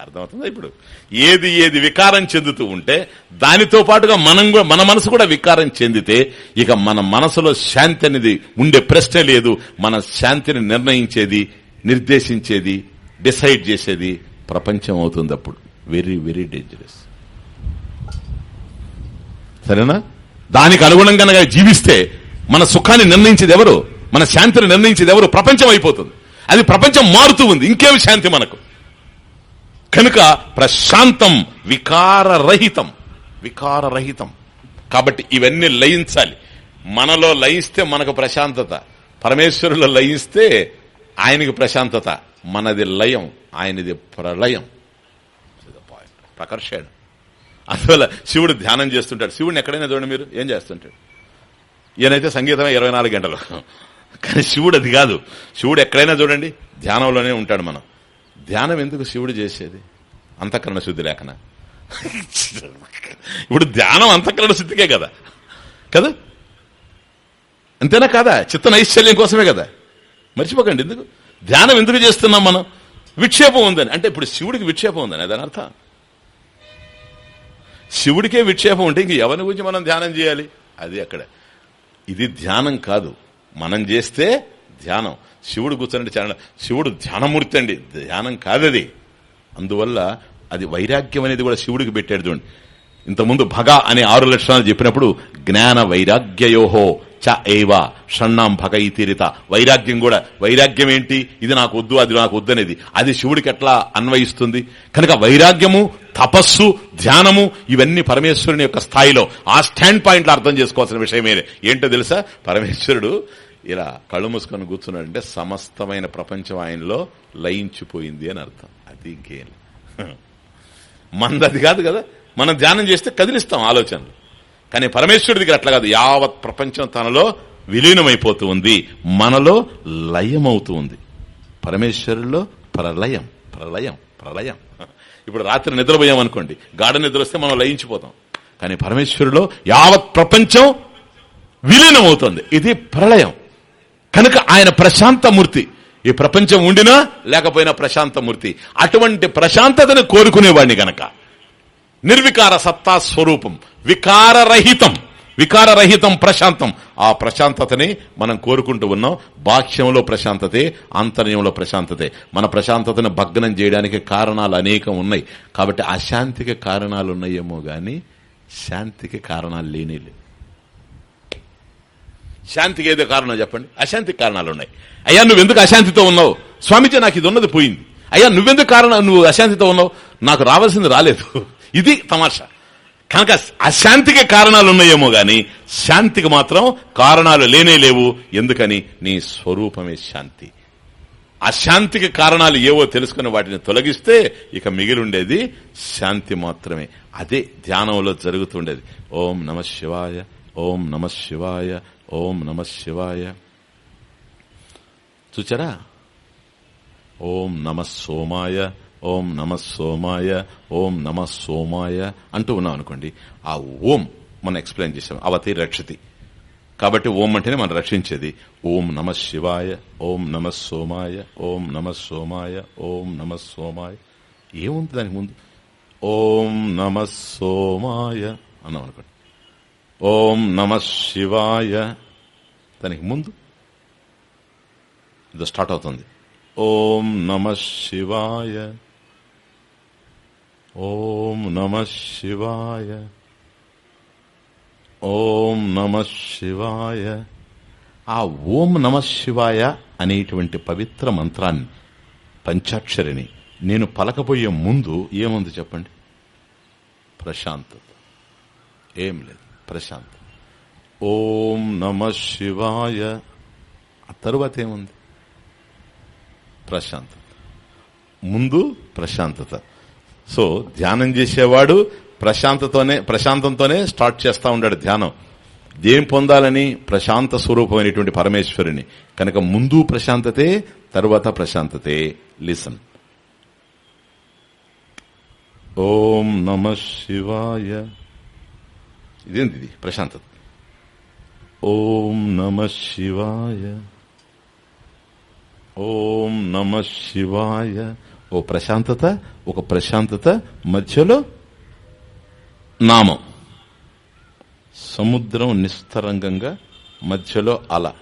అర్థమవుతుందా ఇప్పుడు? ఏది ఏది వికారం చెందుతూ ఉంటే దానితో పాటుగా మనం కూడా మన మనసు కూడా వికారం చెందితే ఇక మన మనసులో శాంతి అనేది ఉండే ప్రశ్న లేదు. మన శాంతిని నిర్ణయించేది నిర్దేశించేది డిసైడ్ చేసేది ప్రపంచం అవుతుంది అప్పుడు. వెరీ వెరీ డేంజరస్ సరేనా? దానికి అనుగుణంగా జీవిస్తే మన సుఖాన్ని నిర్ణయించేది ఎవరు? మన శాంతిని నిర్ణయించేది ఎవరు? ప్రపంచం అయిపోతుంది. అది ప్రపంచం మారుతూ ఉంది. ఇంకేమి శాంతి మనకు? కనుక ప్రశాంతం వికారరహితం. వికారరహితం. కాబట్టి ఇవన్నీ లయించాలి. మనలో లయిస్తే మనకు ప్రశాంతత. పరమేశ్వరులో లయిస్తే ఆయనకి ప్రశాంతత. మనది లయం ఆయనది ప్రళయం. ప్రకర్షణ అందువల్ల శివుడు ధ్యానం చేస్తుంటాడు. శివుడిని ఎక్కడైనా చూడండి మీరు ఏం చేస్తుంటాడు? ఈయనైతే సంగీతమే ఇరవై నాలుగు గంటలు. కానీ శివుడు అది కాదు. శివుడు ఎక్కడైనా చూడండి ధ్యానంలోనే ఉంటాడు మనం. ధ్యానం ఎందుకు శివుడు చేసేది? అంతఃకరణ శుద్ధి లేఖన ఇప్పుడు ధ్యానం అంతఃకరణ శుద్ధికే కదా. కదా? అంతేనా కాదా? చిత్త నైశ్చల్యం కోసమే కదా. మర్చిపోకండి ఎందుకు? ధ్యానం ఎందుకు చేస్తున్నాం మనం? విక్షేపం ఉందని. అంటే ఇప్పుడు శివుడికి విక్షేపం ఉందని దాని అర్థం? శివుడికే విక్షేపం ఉంటే ఇంక ఎవరిని గురించి మనం ధ్యానం చేయాలి? అది అక్కడ. ఇది ధ్యానం కాదు. మనం చేస్తే ధ్యానం. శివుడు కూర్చున్నట్టు చాలా శివుడు ధ్యానమూర్తి అండి. ధ్యానం కాదది. అందువల్ల అది వైరాగ్యం అనేది కూడా శివుడికి పెట్టాడు చూడండి. ఇంతకుముందు భగ అనే ఆరు లక్షణాలు చెప్పినప్పుడు జ్ఞాన వైరాగ్యయోహో చ ఏవా షణ్ణాం భగ ఇతిరిత వైరాగ్యం కూడా వైరాగ్యం ఏంటి? ఇది నాకు వద్దు అది నాకు వద్దనేది. అది శివుడికి ఎట్లా అన్వయిస్తుంది? కనుక వైరాగ్యము తపస్సు ధ్యానము ఇవన్నీ పరమేశ్వరుని యొక్క స్థాయిలో ఆ స్టాండ్ పాయింట్లు అర్థం చేసుకోవాల్సిన విషయమే. ఏంటో తెలుసా? పరమేశ్వరుడు ఇలా కళ్ళు మూసుకొని కూర్చున్నాడంటే సమస్తమైన ప్రపంచం ఆయనలో లయించిపోయింది అని అర్థం. అది ఇంకేం మందది కాదు కదా? మనం ధ్యానం చేస్తే కదిలిస్తాం ఆలోచనలు. కానీ పరమేశ్వరుడి దగ్గర అట్లా కాదు. యావత్ ప్రపంచం తనలో విలీనమైపోతూ ఉంది. మనలో లయమవుతూ ఉంది. పరమేశ్వరుల్లో ప్రళయం ప్రళయం ప్రళయం. ఇప్పుడు రాత్రి నిద్రపోయాం అనుకోండి. గాఢ నిద్ర వస్తే మనం లయించిపోతాం. కానీ పరమేశ్వరులో యావత్ ప్రపంచం విలీనమవుతుంది. ఇది ప్రళయం. కనుక ఆయన ప్రశాంతమూర్తి. ఈ ప్రపంచం ఉండినా లేకపోయినా ప్రశాంతమూర్తి. అటువంటి ప్రశాంతతను కోరుకునేవాడిని గనక. నిర్వికార సత్తా స్వరూపం వికారరహితం. వికారరహితం ప్రశాంతం. ఆ ప్రశాంతతని మనం కోరుకుంటూ ఉన్నాం. బాహ్యంలో ప్రశాంతతే అంతర్యంలో ప్రశాంతతే. మన ప్రశాంతతను భగ్నం చేయడానికి కారణాలు అనేకం ఉన్నాయి. కాబట్టి అశాంతికి కారణాలు ఉన్నాయేమో గాని శాంతికి కారణాలు లేనే లేవు. శాంతికి ఏదో కారణం చెప్పండి. అశాంతికి కారణాలు ఉన్నాయి. అయ్యా నువ్వు ఎందుకు అశాంతితో ఉన్నావు? స్వామిజీ నాకు ఇది ఉన్నది పోయింది. అయ్యా నువ్వెందుకు కారణం? నువ్వు అశాంతితో ఉన్నావు? నాకు రావాల్సింది రాలేదు. ఇది తమాషా. కనుక అశాంతికి కారణాలు ఉన్నాయేమో గాని శాంతికి మాత్రం కారణాలు లేనే లేవు. ఎందుకని? నీ స్వరూపమే శాంతి. అశాంతికి కారణాలు ఏవో తెలుసుకుని వాటిని తొలగిస్తే ఇక మిగిలిండేది శాంతి మాత్రమే. అదే ధ్యానంలో జరుగుతుండేది. ఓం నమ శివాయ ఓం నమ శివాయ ఓం నమ శివాయ. చూచారా? ఓం నమ సోమాయ ఓం నమ సోమాయ ఓం నమ సోమాయ అంటూ ఉన్నాం అనుకోండి. ఆ ఓం మనం ఎక్స్ప్లెయిన్ చేసాం అవతి రక్షతి. కాబట్టి ఓం అంటేనే మనం రక్షించేది. ఓం నమ శివాయ ఓం నమ సోమాయ ఓం నమ సోమాయ ఓం నమ సోమాయ. ఏముంది దానికి ముందు? ఓం నమ సోమాయ అన్నాం అనుకోండి. ఓం నమ శివాయ దానికి ముందు? ఇది స్టార్ట్ అవుతుంది. ఓం నమ శివాయ ఓం నమ శివాయ. ఓం నమ శివాయ. ఆ ఓం నమ శివాయ అనేటువంటి పవిత్ర మంత్రాన్ని పంచాక్షరిని నేను పలకపోయే ముందు ఏముంది చెప్పండి? ప్రశాంతత. ఏం లేదు ప్రశాంతత. ఓం నమ శివాయ. ఆ తరువాత ఏముంది? ప్రశాంతత. ముందు ప్రశాంతత. సో ధ్యానం చేసేవాడు ప్రశాంతతోనే ప్రశాంతంతోనే స్టార్ట్ చేస్తా ఉంటాడు ధ్యానం. దేం పొందాలని? ప్రశాంత స్వరూపమైనటువంటి పరమేశ్వరుని. కనుక ముందు ప్రశాంతతే తర్వాత ప్రశాంతతే. లిసన్ ఓం నమ శివాయ. ఇదేంది ఇది ప్రశాంతత. ఓం నమ శివాయ. ఓం నమ శివాయ. ఓ ప్రశాంతత ఒక ప్రశాంతత మధ్యలో నామం. సముద్రం నిస్తరంగంగా మధ్యలో అల.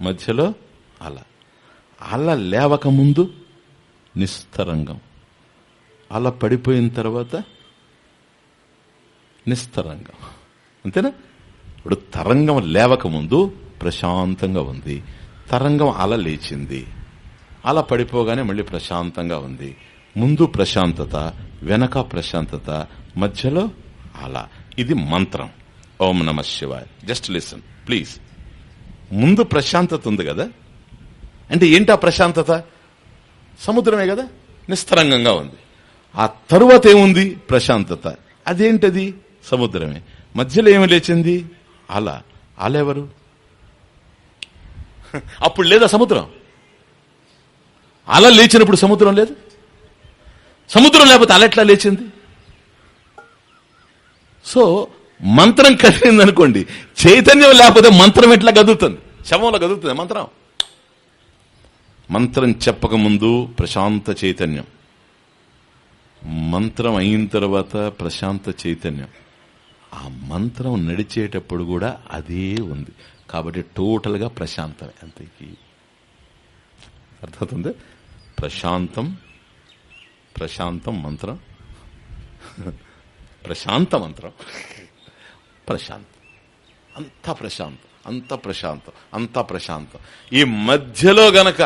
మధ్యలో అల. అల లేవక ముందు నిస్తరంగం. అల పడిపోయిన తర్వాత నిస్తరంగం. అంతేనా? ఇప్పుడు తరంగం లేవక ముందు ప్రశాంతంగా ఉంది. తరంగం అల లేచింది. అలా పడిపోగానే మళ్ళీ ప్రశాంతంగా ఉంది. ముందు ప్రశాంతత వెనక ప్రశాంతత మధ్యలో అలా. ఇది మంత్రం. ఓం నమ శివాయ. జస్ట్ లిసన్ ప్లీజ్ ముందు ప్రశాంతత ఉంది కదా? అంటే ఏంటి ఆ ప్రశాంతత? సముద్రమే కదా? నిస్తరంగంగా ఉంది. ఆ తరువాత ఏముంది? ప్రశాంతత. అదేంటది? సముద్రమే. మధ్యలో ఏమి లేచింది? అలా. అలెవరు [LAUGHS] అప్పుడు లేదా సముద్రం? అల లేచినప్పుడు సముద్రం లేదు? సముద్రం లేకపోతే అల ఎట్లా లేచింది? సో మంత్రం కదిలింది అనుకోండి చైతన్యం లేకపోతే మంత్రం ఎట్లా కదులుతుంది? శవంలో కదులుతుంది మంత్రం? మంత్రం చెప్పక ముందు ప్రశాంత చైతన్యం. మంత్రం అయిన తర్వాత ప్రశాంత చైతన్యం. ఆ మంత్రం నడిచేటప్పుడు కూడా అదే ఉంది. కాబట్టి టోటల్గా ప్రశాంతమే. అంతకి. అర్థమవుతుంది? ప్రశాంతం ప్రశాంతం మంత్రం. ప్రశాంత మంత్రం. ప్రశాంతం. అంత ప్రశాంతం అంత ప్రశాంతం అంత ప్రశాంతం. ఈ మధ్యలో గనక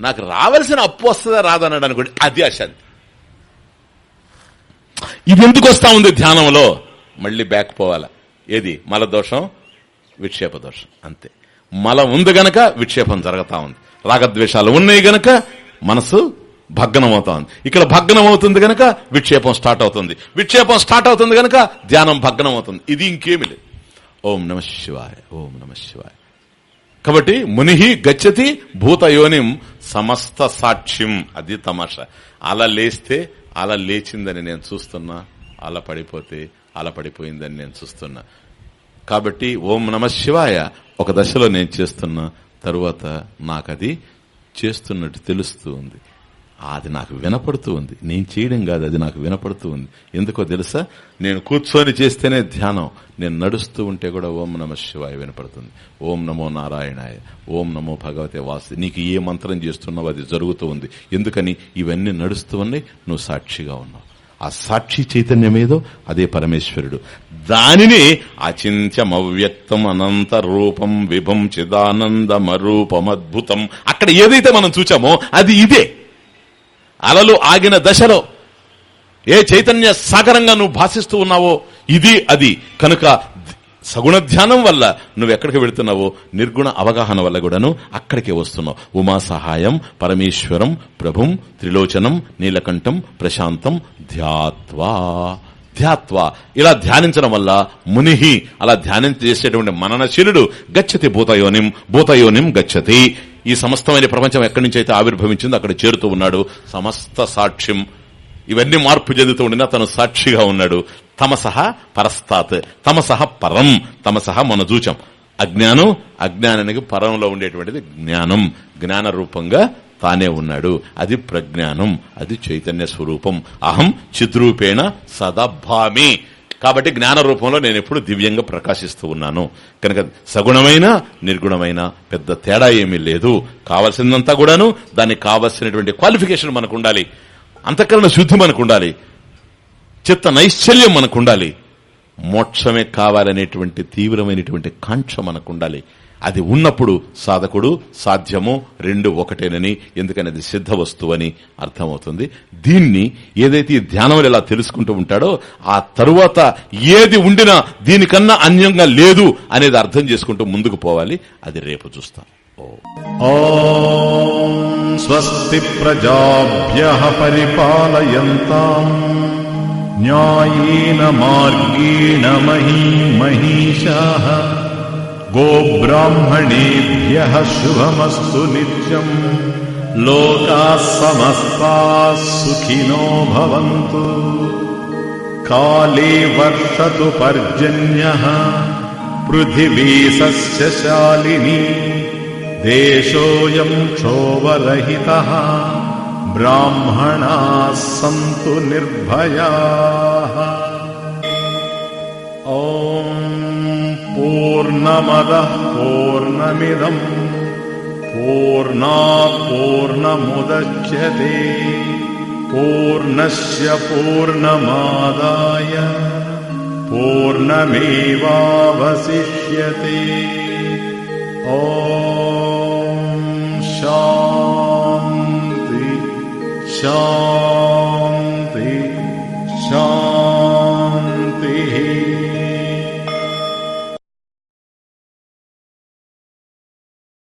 నాకు రావాల్సిన అప్పు వస్తుందా రాదన్నాడు అనుకోండి అది అశాంతి ఇది ఎందుకు వస్తా ఉంది ధ్యానంలో? మళ్ళీ బ్యాక్ పోవాలా. ఏది? మల దోషం విక్షేప దోషం. అంతే. మలం ఉంది గనక విక్షేపం జరుగుతూ ఉంది. రాగద్వేషాలు ఉన్నాయి గనక మనసు భగ్నమవుతోంది. ఇక్కడ భగ్నం అవుతుంది గనక విక్షేపం స్టార్ట్ అవుతుంది. విక్షేపం స్టార్ట్ అవుతుంది గనక ధ్యానం భగ్నం అవుతుంది ఇది ఇంకేమి లేదు. ఓం నమ శివాయ ఓం నమ శివాయ. కాబట్టి మునిహి గచ్చతి భూతయోనిం సమస్త సాక్ష్యం. అది తమాష. అలా లేస్తే అలా లేచిందని నేను చూస్తున్నా అలా పడిపోతే అలా పడిపోయిందని నేను చూస్తున్నా. కాబట్టి ఓం నమ శివాయ ఒక దశలో నేను చేస్తున్నా తరువాత నాకది చేస్తున్నట్టు తెలుస్తూ ఉంది. అది నాకు వినపడుతూ ఉంది. నేను చేయడం కాదు అది నాకు వినపడుతూ ఉంది. ఎందుకో తెలుసా? నేను కూర్చొని చేస్తేనే ధ్యానం. నేను నడుస్తూ ఉంటే కూడా ఓం నమ శివాయ వినపడుతుంది. ఓం నమో నారాయణాయ ఓం నమో భగవతే వాసు. నీకు ఏ మంత్రం చేస్తున్నావో అది జరుగుతూ ఉంది. ఎందుకని? ఇవన్నీ నడుస్తూ ఉన్నాయి. నువ్వు సాక్షిగా ఉన్నావు. ఆ సాక్షి చైతన్యం ఏదో? అదే పరమేశ్వరుడు. దానిని అచింత్యమవ్యక్తం అనంత రూపం విభం చిదానందమరూపమద్భుతం. అక్కడ ఏదైతే మనం చూచామో అది ఇదే. అలలు ఆగిన దశలో ఏ చైతన్య సాగరంగా నువ్వు భాషిస్తూ ఉన్నావో ఇది అది. కనుక సగుణ ధ్యానం వల్ల నువ్వు ఎక్కడికి వెళుతున్నావో నిర్గుణ అవగాహన వల్ల కూడాను అక్కడికే వస్తున్నావు. ఉమా సహాయం పరమేశ్వరం ప్రభుం త్రిలోచనం నీలకంఠం ప్రశాంతం ధ్యాత్వా. ధ్యాత్వా. ఇలా ధ్యానించడం వల్ల మునిహి అలా ధ్యానం చేసేటువంటి మననశీలుడు గచ్చతి భూతయోనిం భూతయోనిం గచ్చతి. ఈ సమస్తమైన ప్రపంచం ఎక్కడి నుంచి అయితే ఆవిర్భవించిందో అక్కడ చేరుతూ ఉన్నాడు. సమస్త సాక్ష్యం. ఇవన్నీ మార్పు చెందుతూ ఉండినా తను సాక్షిగా ఉన్నాడు. తమసహ పరస్తాత్. తమసహ పరం. తమసహ మన చూచాం అజ్ఞానం అజ్ఞానానికి పరంలో ఉండేటువంటిది జ్ఞానం. జ్ఞాన రూపంగా తానే ఉన్నాడు. అది ప్రజ్ఞానం. అది చైతన్య స్వరూపం. అహం చిద్రూపేణ సదభామి కాబట్టి జ్ఞాన రూపంలో నేను ఎప్పుడు దివ్యంగా ప్రకాశిస్తూ ఉన్నాను. కనుక సగుణమైన నిర్గుణమైన పెద్ద తేడా ఏమీ లేదు. కావలసిందంతా కూడాను దానికి కావలసినటువంటి క్వాలిఫికేషన్ మనకు ఉండాలి అంతఃకరణ శుద్ధి మనకు ఉండాలి చిత్త నైశ్చల్యం మనకు ఉండాలి మోక్షమే కావాలనేటువంటి తీవ్రమైనటువంటి కాంక్ష మనకు ఉండాలి అది ఉన్నప్పుడు సాధకుడు సాధ్యము రెండు ఒకటేనని ఎందుకని అది సిద్ధ వస్తువు అని అర్థమవుతుంది. దీన్ని ఏదైతే ఈ ధ్యానం ఇలా తెలుసుకుంటూ ఉంటాడో ఆ తరువాత ఏది ఉండినా దీనికన్నా అన్యంగా లేదు అనేది అర్థం చేసుకుంటూ ముందుకు పోవాలి. అది రేపు చూస్తాం. స్వస్తి ప్రజాభ్య పరిపాలయంతా. న్యాయేన మార్గేణ మహీ మహిషా गोब्राह्मणेभ्यः शुभमस्तु नित्यम् लोकाः समस्ताः सुखिनो भवन्तु। काले वर्षतु पर्जन्यः पृथिवी पृथिवीसस्यशालिनी देशोऽयम् क्षोभरहितः ब्राह्मणाः सन्तु निर्भयाः। ॐ पूर्णमदः पूर्णमिदम् पूर्णा पूर्णमुदच्यते पूर्णस्य पूर्णमादाय। पूर्णमेवावशिष्यते। ओ शान्ति शा